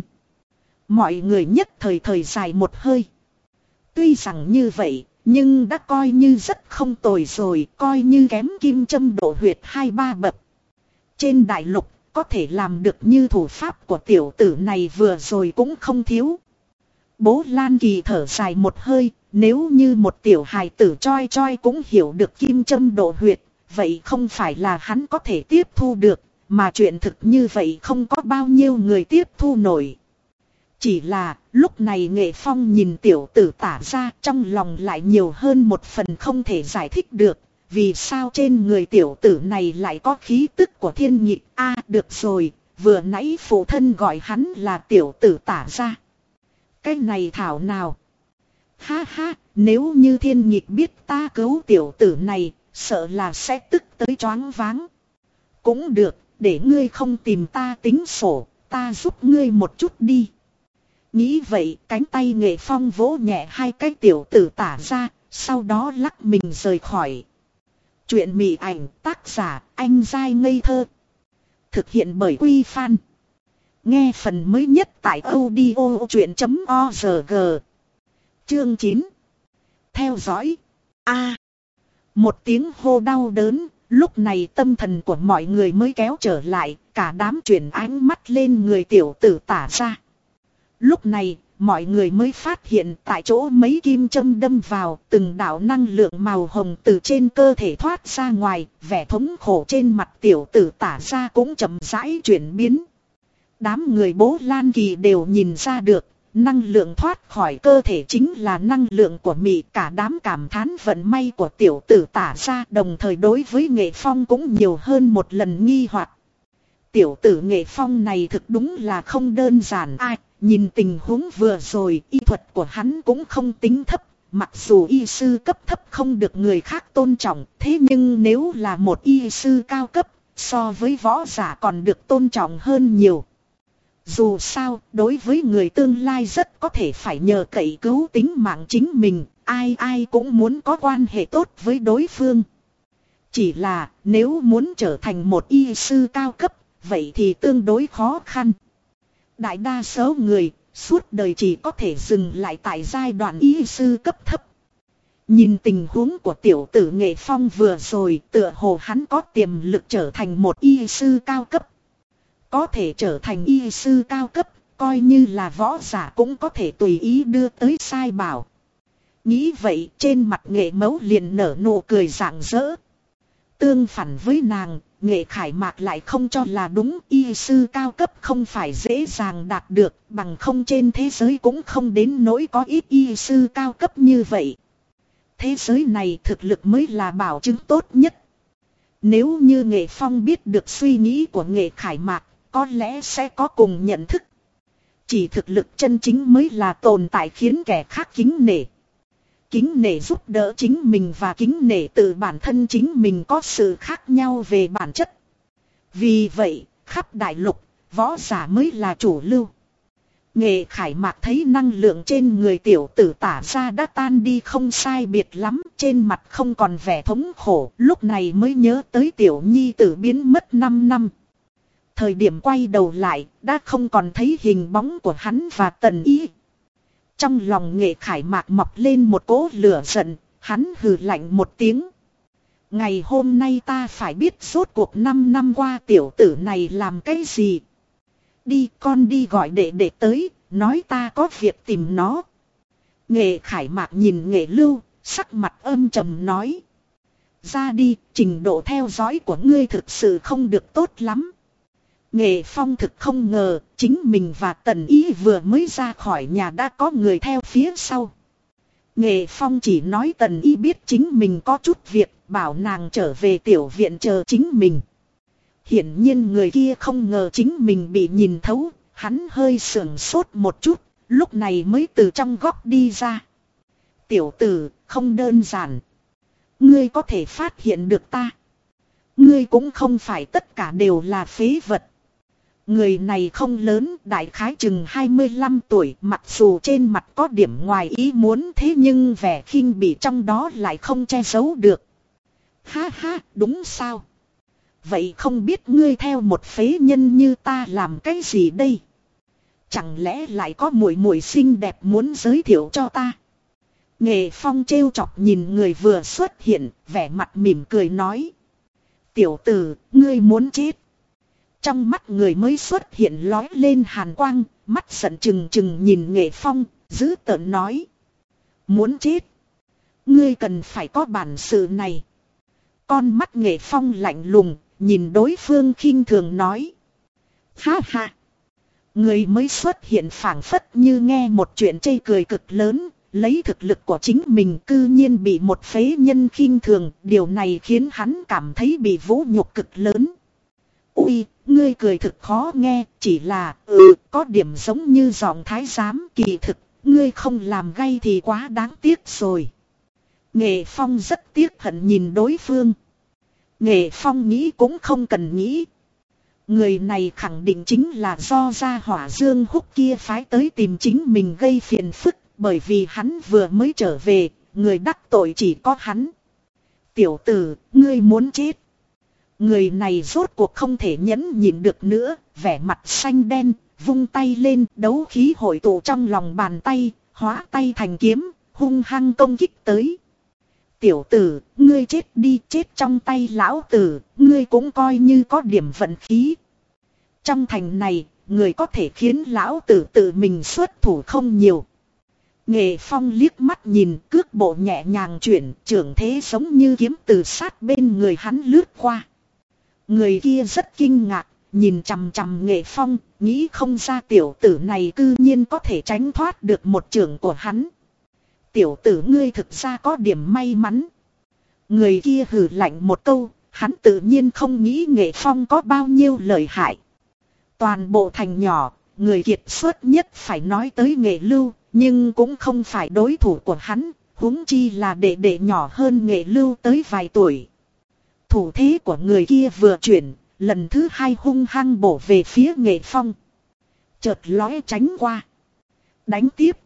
Mọi người nhất thời thời dài một hơi. Tuy rằng như vậy, nhưng đã coi như rất không tồi rồi, coi như kém kim châm độ huyệt hai ba bậc. Trên đại lục, có thể làm được như thủ pháp của tiểu tử này vừa rồi cũng không thiếu. Bố Lan Kỳ thở dài một hơi, nếu như một tiểu hài tử choi choi cũng hiểu được kim châm độ huyệt, vậy không phải là hắn có thể tiếp thu được, mà chuyện thực như vậy không có bao nhiêu người tiếp thu nổi. Chỉ là lúc này nghệ phong nhìn tiểu tử tả ra trong lòng lại nhiều hơn một phần không thể giải thích được. Vì sao trên người tiểu tử này lại có khí tức của thiên nhị a được rồi, vừa nãy phụ thân gọi hắn là tiểu tử tả ra. Cái này thảo nào? Ha ha, nếu như thiên nhị biết ta cứu tiểu tử này, sợ là sẽ tức tới choáng váng. Cũng được, để ngươi không tìm ta tính sổ, ta giúp ngươi một chút đi. Nghĩ vậy cánh tay nghệ phong vỗ nhẹ hai cái tiểu tử tả ra, sau đó lắc mình rời khỏi. Chuyện mị ảnh tác giả anh dai ngây thơ. Thực hiện bởi Quy Phan. Nghe phần mới nhất tại audio chuyện.org. Chương 9. Theo dõi. A. Một tiếng hô đau đớn, lúc này tâm thần của mọi người mới kéo trở lại, cả đám chuyển ánh mắt lên người tiểu tử tả ra. Lúc này, mọi người mới phát hiện tại chỗ mấy kim châm đâm vào, từng đạo năng lượng màu hồng từ trên cơ thể thoát ra ngoài, vẻ thống khổ trên mặt tiểu tử tả ra cũng chậm rãi chuyển biến. Đám người bố Lan Kỳ đều nhìn ra được, năng lượng thoát khỏi cơ thể chính là năng lượng của mị cả đám cảm thán vận may của tiểu tử tả ra đồng thời đối với nghệ phong cũng nhiều hơn một lần nghi hoặc Tiểu tử nghệ phong này thực đúng là không đơn giản ai, nhìn tình huống vừa rồi y thuật của hắn cũng không tính thấp, mặc dù y sư cấp thấp không được người khác tôn trọng, thế nhưng nếu là một y sư cao cấp, so với võ giả còn được tôn trọng hơn nhiều. Dù sao, đối với người tương lai rất có thể phải nhờ cậy cứu tính mạng chính mình, ai ai cũng muốn có quan hệ tốt với đối phương. Chỉ là, nếu muốn trở thành một y sư cao cấp, vậy thì tương đối khó khăn. Đại đa số người, suốt đời chỉ có thể dừng lại tại giai đoạn y sư cấp thấp. Nhìn tình huống của tiểu tử nghệ phong vừa rồi tựa hồ hắn có tiềm lực trở thành một y sư cao cấp. Có thể trở thành y sư cao cấp, coi như là võ giả cũng có thể tùy ý đưa tới sai bảo. Nghĩ vậy trên mặt nghệ mẫu liền nở nụ cười rạng rỡ. Tương phản với nàng, nghệ khải mạc lại không cho là đúng y sư cao cấp không phải dễ dàng đạt được bằng không trên thế giới cũng không đến nỗi có ít y sư cao cấp như vậy. Thế giới này thực lực mới là bảo chứng tốt nhất. Nếu như nghệ phong biết được suy nghĩ của nghệ khải mạc, có lẽ sẽ có cùng nhận thức. Chỉ thực lực chân chính mới là tồn tại khiến kẻ khác kính nể. Kính nể giúp đỡ chính mình và kính nể từ bản thân chính mình có sự khác nhau về bản chất. Vì vậy, khắp đại lục, võ giả mới là chủ lưu. Nghệ khải mạc thấy năng lượng trên người tiểu tử tả ra đã tan đi không sai biệt lắm, trên mặt không còn vẻ thống khổ, lúc này mới nhớ tới tiểu nhi tử biến mất 5 năm. Thời điểm quay đầu lại, đã không còn thấy hình bóng của hắn và tần ý. Trong lòng nghệ khải mạc mọc lên một cỗ lửa giận, hắn hừ lạnh một tiếng. Ngày hôm nay ta phải biết suốt cuộc 5 năm qua tiểu tử này làm cái gì. Đi con đi gọi đệ đệ tới, nói ta có việc tìm nó. Nghệ khải mạc nhìn nghệ lưu, sắc mặt âm trầm nói. Ra đi, trình độ theo dõi của ngươi thực sự không được tốt lắm. Nghệ phong thực không ngờ, chính mình và tần ý vừa mới ra khỏi nhà đã có người theo phía sau. Nghệ phong chỉ nói tần Y biết chính mình có chút việc, bảo nàng trở về tiểu viện chờ chính mình. Hiển nhiên người kia không ngờ chính mình bị nhìn thấu, hắn hơi sưởng sốt một chút, lúc này mới từ trong góc đi ra. Tiểu tử, không đơn giản. Ngươi có thể phát hiện được ta. Ngươi cũng không phải tất cả đều là phế vật. Người này không lớn, đại khái chừng 25 tuổi, mặc dù trên mặt có điểm ngoài ý muốn thế nhưng vẻ khinh bị trong đó lại không che giấu được. Ha ha, đúng sao? Vậy không biết ngươi theo một phế nhân như ta làm cái gì đây? Chẳng lẽ lại có muội muội xinh đẹp muốn giới thiệu cho ta? Nghệ Phong trêu chọc nhìn người vừa xuất hiện, vẻ mặt mỉm cười nói. Tiểu tử, ngươi muốn chết. Trong mắt người mới xuất hiện lói lên hàn quang, mắt giận chừng chừng nhìn nghệ phong, giữ tợn nói. Muốn chết. Ngươi cần phải có bản sự này. Con mắt nghệ phong lạnh lùng, nhìn đối phương khinh thường nói. Ha ha. Người mới xuất hiện phảng phất như nghe một chuyện chây cười cực lớn, lấy thực lực của chính mình cư nhiên bị một phế nhân khinh thường, điều này khiến hắn cảm thấy bị vũ nhục cực lớn. Ui, ngươi cười thực khó nghe, chỉ là, ừ, có điểm giống như giọng thái giám kỳ thực, ngươi không làm gay thì quá đáng tiếc rồi. Nghệ Phong rất tiếc hận nhìn đối phương. Nghệ Phong nghĩ cũng không cần nghĩ. Người này khẳng định chính là do gia hỏa dương húc kia phái tới tìm chính mình gây phiền phức, bởi vì hắn vừa mới trở về, người đắc tội chỉ có hắn. Tiểu tử, ngươi muốn chết. Người này rốt cuộc không thể nhẫn nhịn được nữa, vẻ mặt xanh đen, vung tay lên, đấu khí hội tụ trong lòng bàn tay, hóa tay thành kiếm, hung hăng công kích tới. Tiểu tử, ngươi chết đi chết trong tay lão tử, ngươi cũng coi như có điểm vận khí. Trong thành này, người có thể khiến lão tử tự mình xuất thủ không nhiều. Nghệ phong liếc mắt nhìn cước bộ nhẹ nhàng chuyển trưởng thế giống như kiếm từ sát bên người hắn lướt qua. Người kia rất kinh ngạc, nhìn chằm chằm nghệ phong, nghĩ không ra tiểu tử này cư nhiên có thể tránh thoát được một trưởng của hắn. Tiểu tử ngươi thực ra có điểm may mắn. Người kia hừ lạnh một câu, hắn tự nhiên không nghĩ nghệ phong có bao nhiêu lợi hại. Toàn bộ thành nhỏ, người kiệt xuất nhất phải nói tới nghệ lưu, nhưng cũng không phải đối thủ của hắn, huống chi là đệ đệ nhỏ hơn nghệ lưu tới vài tuổi. Thủ thế của người kia vừa chuyển, lần thứ hai hung hăng bổ về phía nghệ phong. Chợt lóe tránh qua. Đánh tiếp.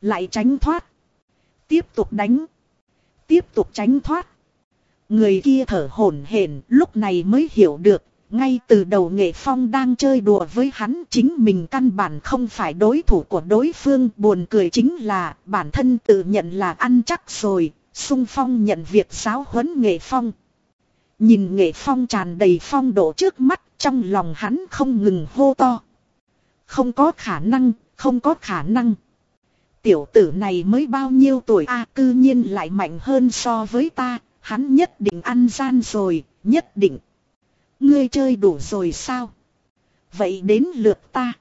Lại tránh thoát. Tiếp tục đánh. Tiếp tục tránh thoát. Người kia thở hổn hển lúc này mới hiểu được. Ngay từ đầu nghệ phong đang chơi đùa với hắn chính mình căn bản không phải đối thủ của đối phương buồn cười chính là bản thân tự nhận là ăn chắc rồi, sung phong nhận việc giáo huấn nghệ phong. Nhìn nghệ phong tràn đầy phong độ trước mắt trong lòng hắn không ngừng hô to. Không có khả năng, không có khả năng. Tiểu tử này mới bao nhiêu tuổi a cư nhiên lại mạnh hơn so với ta, hắn nhất định ăn gian rồi, nhất định. Ngươi chơi đủ rồi sao? Vậy đến lượt ta.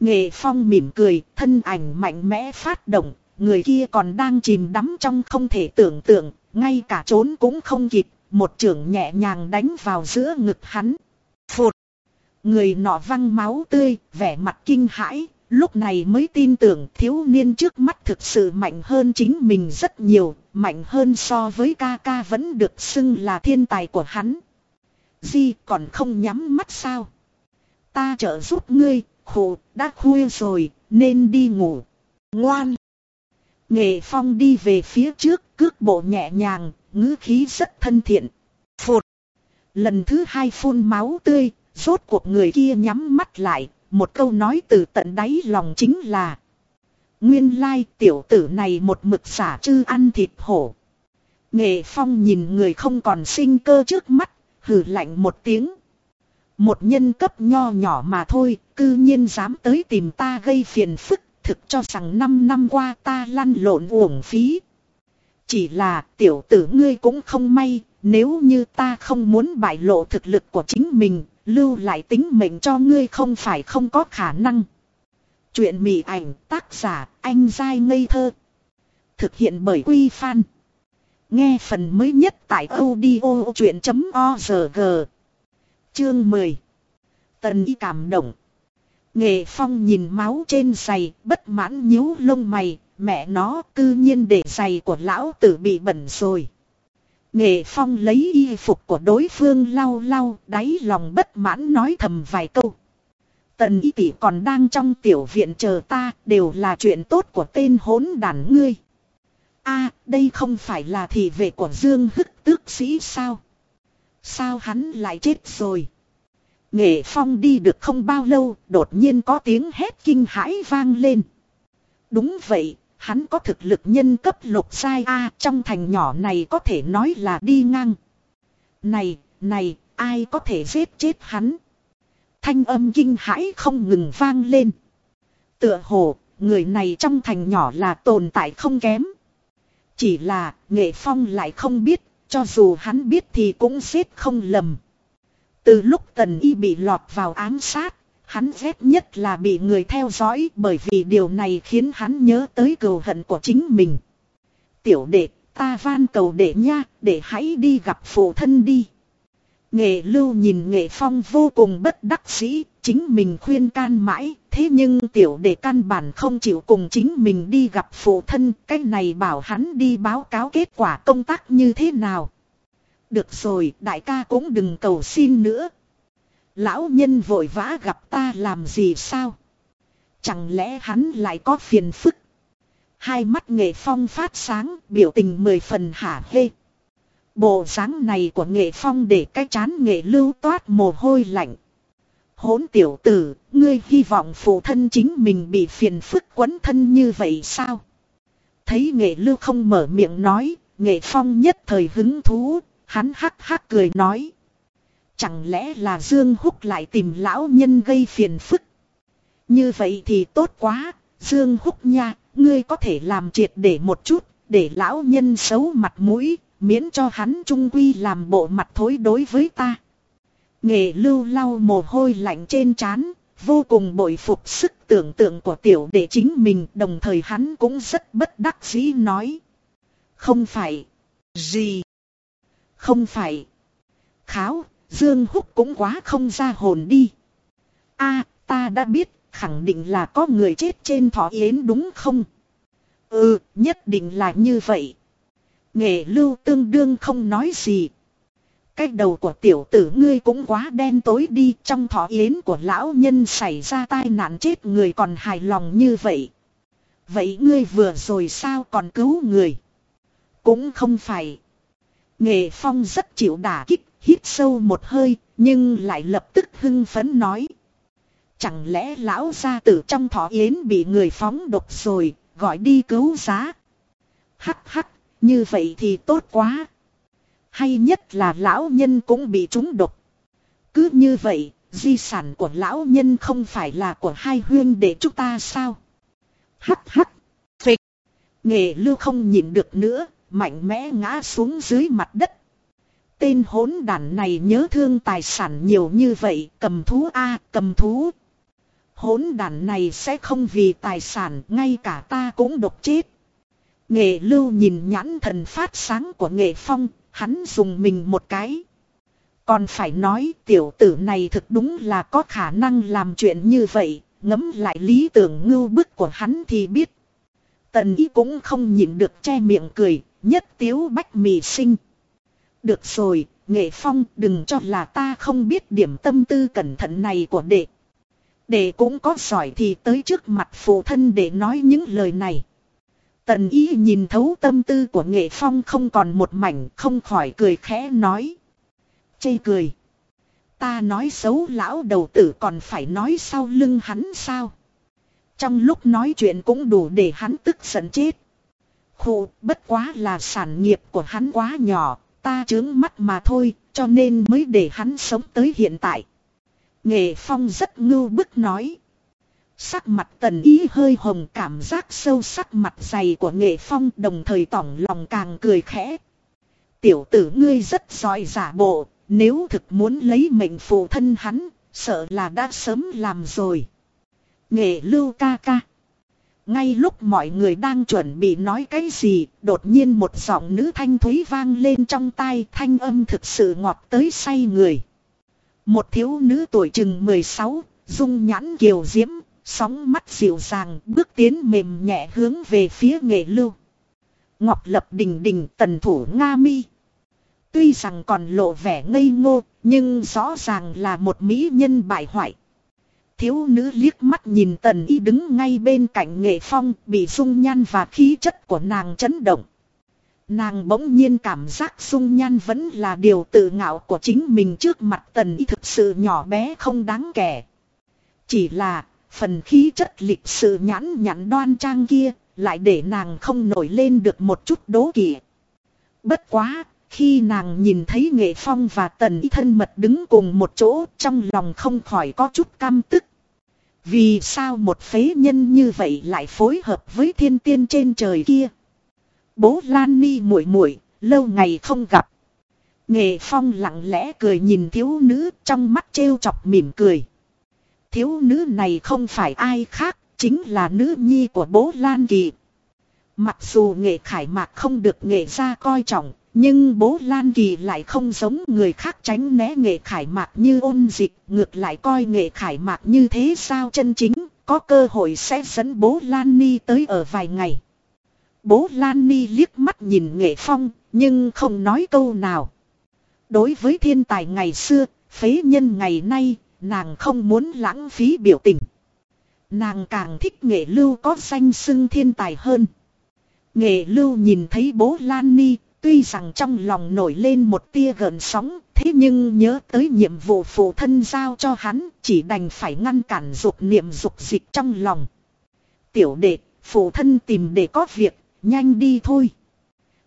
Nghệ phong mỉm cười, thân ảnh mạnh mẽ phát động, người kia còn đang chìm đắm trong không thể tưởng tượng, ngay cả trốn cũng không kịp, một trưởng nhẹ nhàng đánh vào giữa ngực hắn. Phụt! Người nọ văng máu tươi, vẻ mặt kinh hãi, lúc này mới tin tưởng thiếu niên trước mắt thực sự mạnh hơn chính mình rất nhiều, mạnh hơn so với ca ca vẫn được xưng là thiên tài của hắn. Di còn không nhắm mắt sao? Ta trợ giúp ngươi, khổ, đã khuya rồi, nên đi ngủ. Ngoan! Nghệ Phong đi về phía trước, cước bộ nhẹ nhàng, ngữ khí rất thân thiện. Phụt! Lần thứ hai phun máu tươi, rốt cuộc người kia nhắm mắt lại, một câu nói từ tận đáy lòng chính là Nguyên lai tiểu tử này một mực xả chư ăn thịt hổ. Nghệ Phong nhìn người không còn sinh cơ trước mắt, hừ lạnh một tiếng. Một nhân cấp nho nhỏ mà thôi, cư nhiên dám tới tìm ta gây phiền phức, thực cho rằng năm năm qua ta lăn lộn uổng phí. Chỉ là tiểu tử ngươi cũng không may, nếu như ta không muốn bại lộ thực lực của chính mình, lưu lại tính mệnh cho ngươi không phải không có khả năng. Chuyện mị ảnh tác giả anh dai ngây thơ. Thực hiện bởi Quy Phan. Nghe phần mới nhất tại audio chuyện.org. Chương 10. Tần y cảm động. Nghệ Phong nhìn máu trên giày, bất mãn nhíu lông mày, mẹ nó cư nhiên để giày của lão tử bị bẩn rồi. Nghệ Phong lấy y phục của đối phương lau lau, đáy lòng bất mãn nói thầm vài câu. Tần y tỷ còn đang trong tiểu viện chờ ta, đều là chuyện tốt của tên hỗn đàn ngươi. a đây không phải là thị vệ của Dương Hức tước sĩ sao? Sao hắn lại chết rồi? Nghệ Phong đi được không bao lâu, đột nhiên có tiếng hét kinh hãi vang lên. Đúng vậy, hắn có thực lực nhân cấp lục sai A trong thành nhỏ này có thể nói là đi ngang. Này, này, ai có thể giết chết hắn? Thanh âm kinh hãi không ngừng vang lên. Tựa hồ, người này trong thành nhỏ là tồn tại không kém. Chỉ là, nghệ phong lại không biết, cho dù hắn biết thì cũng xếp không lầm. Từ lúc tần y bị lọt vào ám sát, hắn ghét nhất là bị người theo dõi bởi vì điều này khiến hắn nhớ tới cừu hận của chính mình. Tiểu đệ, ta van cầu đệ nha, để hãy đi gặp phụ thân đi. Nghệ lưu nhìn nghệ phong vô cùng bất đắc sĩ chính mình khuyên can mãi, thế nhưng tiểu đệ căn bản không chịu cùng chính mình đi gặp phụ thân, cái này bảo hắn đi báo cáo kết quả công tác như thế nào. Được rồi, đại ca cũng đừng cầu xin nữa. Lão nhân vội vã gặp ta làm gì sao? Chẳng lẽ hắn lại có phiền phức? Hai mắt nghệ phong phát sáng, biểu tình mười phần hả hê. Bộ dáng này của nghệ phong để cái chán nghệ lưu toát mồ hôi lạnh. Hốn tiểu tử, ngươi hy vọng phụ thân chính mình bị phiền phức quấn thân như vậy sao? Thấy nghệ lưu không mở miệng nói, nghệ phong nhất thời hứng thú, hắn hắc hắc cười nói. Chẳng lẽ là Dương Húc lại tìm lão nhân gây phiền phức? Như vậy thì tốt quá, Dương Húc nha, ngươi có thể làm triệt để một chút, để lão nhân xấu mặt mũi, miễn cho hắn trung quy làm bộ mặt thối đối với ta. Nghệ lưu lau mồ hôi lạnh trên trán, vô cùng bội phục sức tưởng tượng của tiểu đệ chính mình đồng thời hắn cũng rất bất đắc dĩ nói. Không phải. Gì? Không phải. Kháo, Dương Húc cũng quá không ra hồn đi. a ta đã biết, khẳng định là có người chết trên thọ yến đúng không? Ừ, nhất định là như vậy. Nghệ lưu tương đương không nói gì. Cái đầu của tiểu tử ngươi cũng quá đen tối đi trong thọ yến của lão nhân xảy ra tai nạn chết người còn hài lòng như vậy. Vậy ngươi vừa rồi sao còn cứu người? Cũng không phải. Nghệ phong rất chịu đả kích, hít sâu một hơi, nhưng lại lập tức hưng phấn nói. Chẳng lẽ lão gia tử trong thọ yến bị người phóng độc rồi, gọi đi cứu giá. Hắc hắc, như vậy thì tốt quá. Hay nhất là lão nhân cũng bị trúng độc. Cứ như vậy, di sản của lão nhân không phải là của hai huyên để chúng ta sao? Hắc hắc, phịch. Nghệ lưu không nhìn được nữa, mạnh mẽ ngã xuống dưới mặt đất. Tên hỗn đản này nhớ thương tài sản nhiều như vậy, cầm thú a, cầm thú. Hỗn đản này sẽ không vì tài sản, ngay cả ta cũng độc chết. Nghệ lưu nhìn nhãn thần phát sáng của nghệ phong, hắn dùng mình một cái. Còn phải nói tiểu tử này thực đúng là có khả năng làm chuyện như vậy, ngẫm lại lý tưởng ngưu bức của hắn thì biết. Tần ý cũng không nhịn được che miệng cười, nhất tiếu bách mì sinh. Được rồi, nghệ phong đừng cho là ta không biết điểm tâm tư cẩn thận này của đệ. Đệ cũng có giỏi thì tới trước mặt phụ thân để nói những lời này. Tần ý nhìn thấu tâm tư của nghệ phong không còn một mảnh không khỏi cười khẽ nói. Chê cười. Ta nói xấu lão đầu tử còn phải nói sau lưng hắn sao. Trong lúc nói chuyện cũng đủ để hắn tức giận chết. Khụ bất quá là sản nghiệp của hắn quá nhỏ, ta chướng mắt mà thôi, cho nên mới để hắn sống tới hiện tại. Nghệ Phong rất ngưu bức nói. Sắc mặt tần ý hơi hồng cảm giác sâu sắc mặt dày của nghệ phong đồng thời tỏng lòng càng cười khẽ. Tiểu tử ngươi rất giỏi giả bộ, nếu thực muốn lấy mệnh phụ thân hắn, sợ là đã sớm làm rồi. Nghệ lưu ca ca. Ngay lúc mọi người đang chuẩn bị nói cái gì, đột nhiên một giọng nữ thanh thúy vang lên trong tai thanh âm thực sự ngọt tới say người. Một thiếu nữ tuổi chừng 16, dung nhãn kiều diễm, sóng mắt dịu dàng, bước tiến mềm nhẹ hướng về phía nghệ lưu. Ngọc lập đình đình tần thủ Nga mi. Tuy rằng còn lộ vẻ ngây ngô, nhưng rõ ràng là một mỹ nhân bại hoại. Thiếu nữ liếc mắt nhìn tần y đứng ngay bên cạnh nghệ phong, bị dung nhan và khí chất của nàng chấn động. Nàng bỗng nhiên cảm giác dung nhan vẫn là điều tự ngạo của chính mình trước mặt tần y thực sự nhỏ bé không đáng kể. Chỉ là phần khí chất lịch sự nhãn nhặn đoan trang kia lại để nàng không nổi lên được một chút đố kỵ. Bất quá, khi nàng nhìn thấy nghệ phong và tần y thân mật đứng cùng một chỗ trong lòng không khỏi có chút căm tức. Vì sao một phế nhân như vậy lại phối hợp với thiên tiên trên trời kia? Bố Lan Ni muội muội, lâu ngày không gặp. Nghệ Phong lặng lẽ cười nhìn thiếu nữ trong mắt trêu chọc mỉm cười. Thiếu nữ này không phải ai khác, chính là nữ nhi của bố Lan Kỳ. Mặc dù nghệ khải mạc không được nghệ ra coi trọng, nhưng bố Lan Kỳ lại không giống người khác tránh né nghệ khải mạc như ôn dịch, ngược lại coi nghệ khải mạc như thế sao chân chính, có cơ hội sẽ dẫn bố Lan Ni tới ở vài ngày. Bố Lan Ni liếc mắt nhìn nghệ phong, nhưng không nói câu nào. Đối với thiên tài ngày xưa, phế nhân ngày nay, nàng không muốn lãng phí biểu tình. Nàng càng thích nghệ lưu có danh xưng thiên tài hơn. Nghệ lưu nhìn thấy bố Lan Ni, tuy rằng trong lòng nổi lên một tia gợn sóng, thế nhưng nhớ tới nhiệm vụ phụ thân giao cho hắn, chỉ đành phải ngăn cản dục niệm dục dịch trong lòng. Tiểu đệ, phụ thân tìm để có việc, nhanh đi thôi.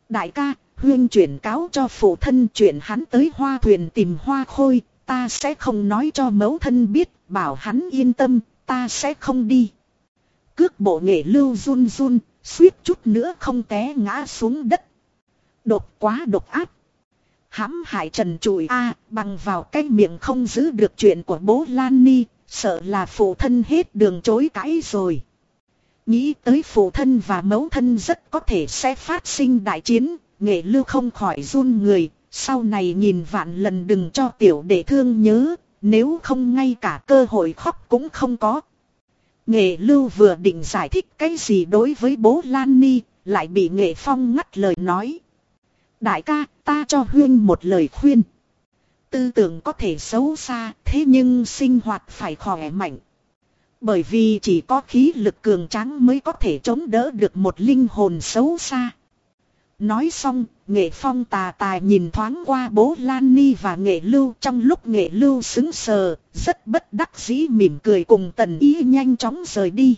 Đại ca, huyên chuyển cáo cho phụ thân chuyện hắn tới hoa thuyền tìm hoa khôi, ta sẽ không nói cho mẫu thân biết, bảo hắn yên tâm, ta sẽ không đi. Cước bộ nghệ lưu run run, suýt chút nữa không té ngã xuống đất. Độc quá độc áp. hãm hại trần trụi a bằng vào cái miệng không giữ được chuyện của bố Lan Ni, sợ là phụ thân hết đường chối cãi rồi. Nghĩ tới phụ thân và mẫu thân rất có thể sẽ phát sinh đại chiến, nghệ lưu không khỏi run người, sau này nhìn vạn lần đừng cho tiểu đệ thương nhớ, nếu không ngay cả cơ hội khóc cũng không có. Nghệ lưu vừa định giải thích cái gì đối với bố Lan Ni, lại bị nghệ phong ngắt lời nói. Đại ca, ta cho huyên một lời khuyên. Tư tưởng có thể xấu xa, thế nhưng sinh hoạt phải khỏe mạnh. Bởi vì chỉ có khí lực cường tráng mới có thể chống đỡ được một linh hồn xấu xa. Nói xong, nghệ phong tà tà nhìn thoáng qua bố Lan Ni và nghệ lưu trong lúc nghệ lưu xứng sờ, rất bất đắc dĩ mỉm cười cùng tần ý nhanh chóng rời đi.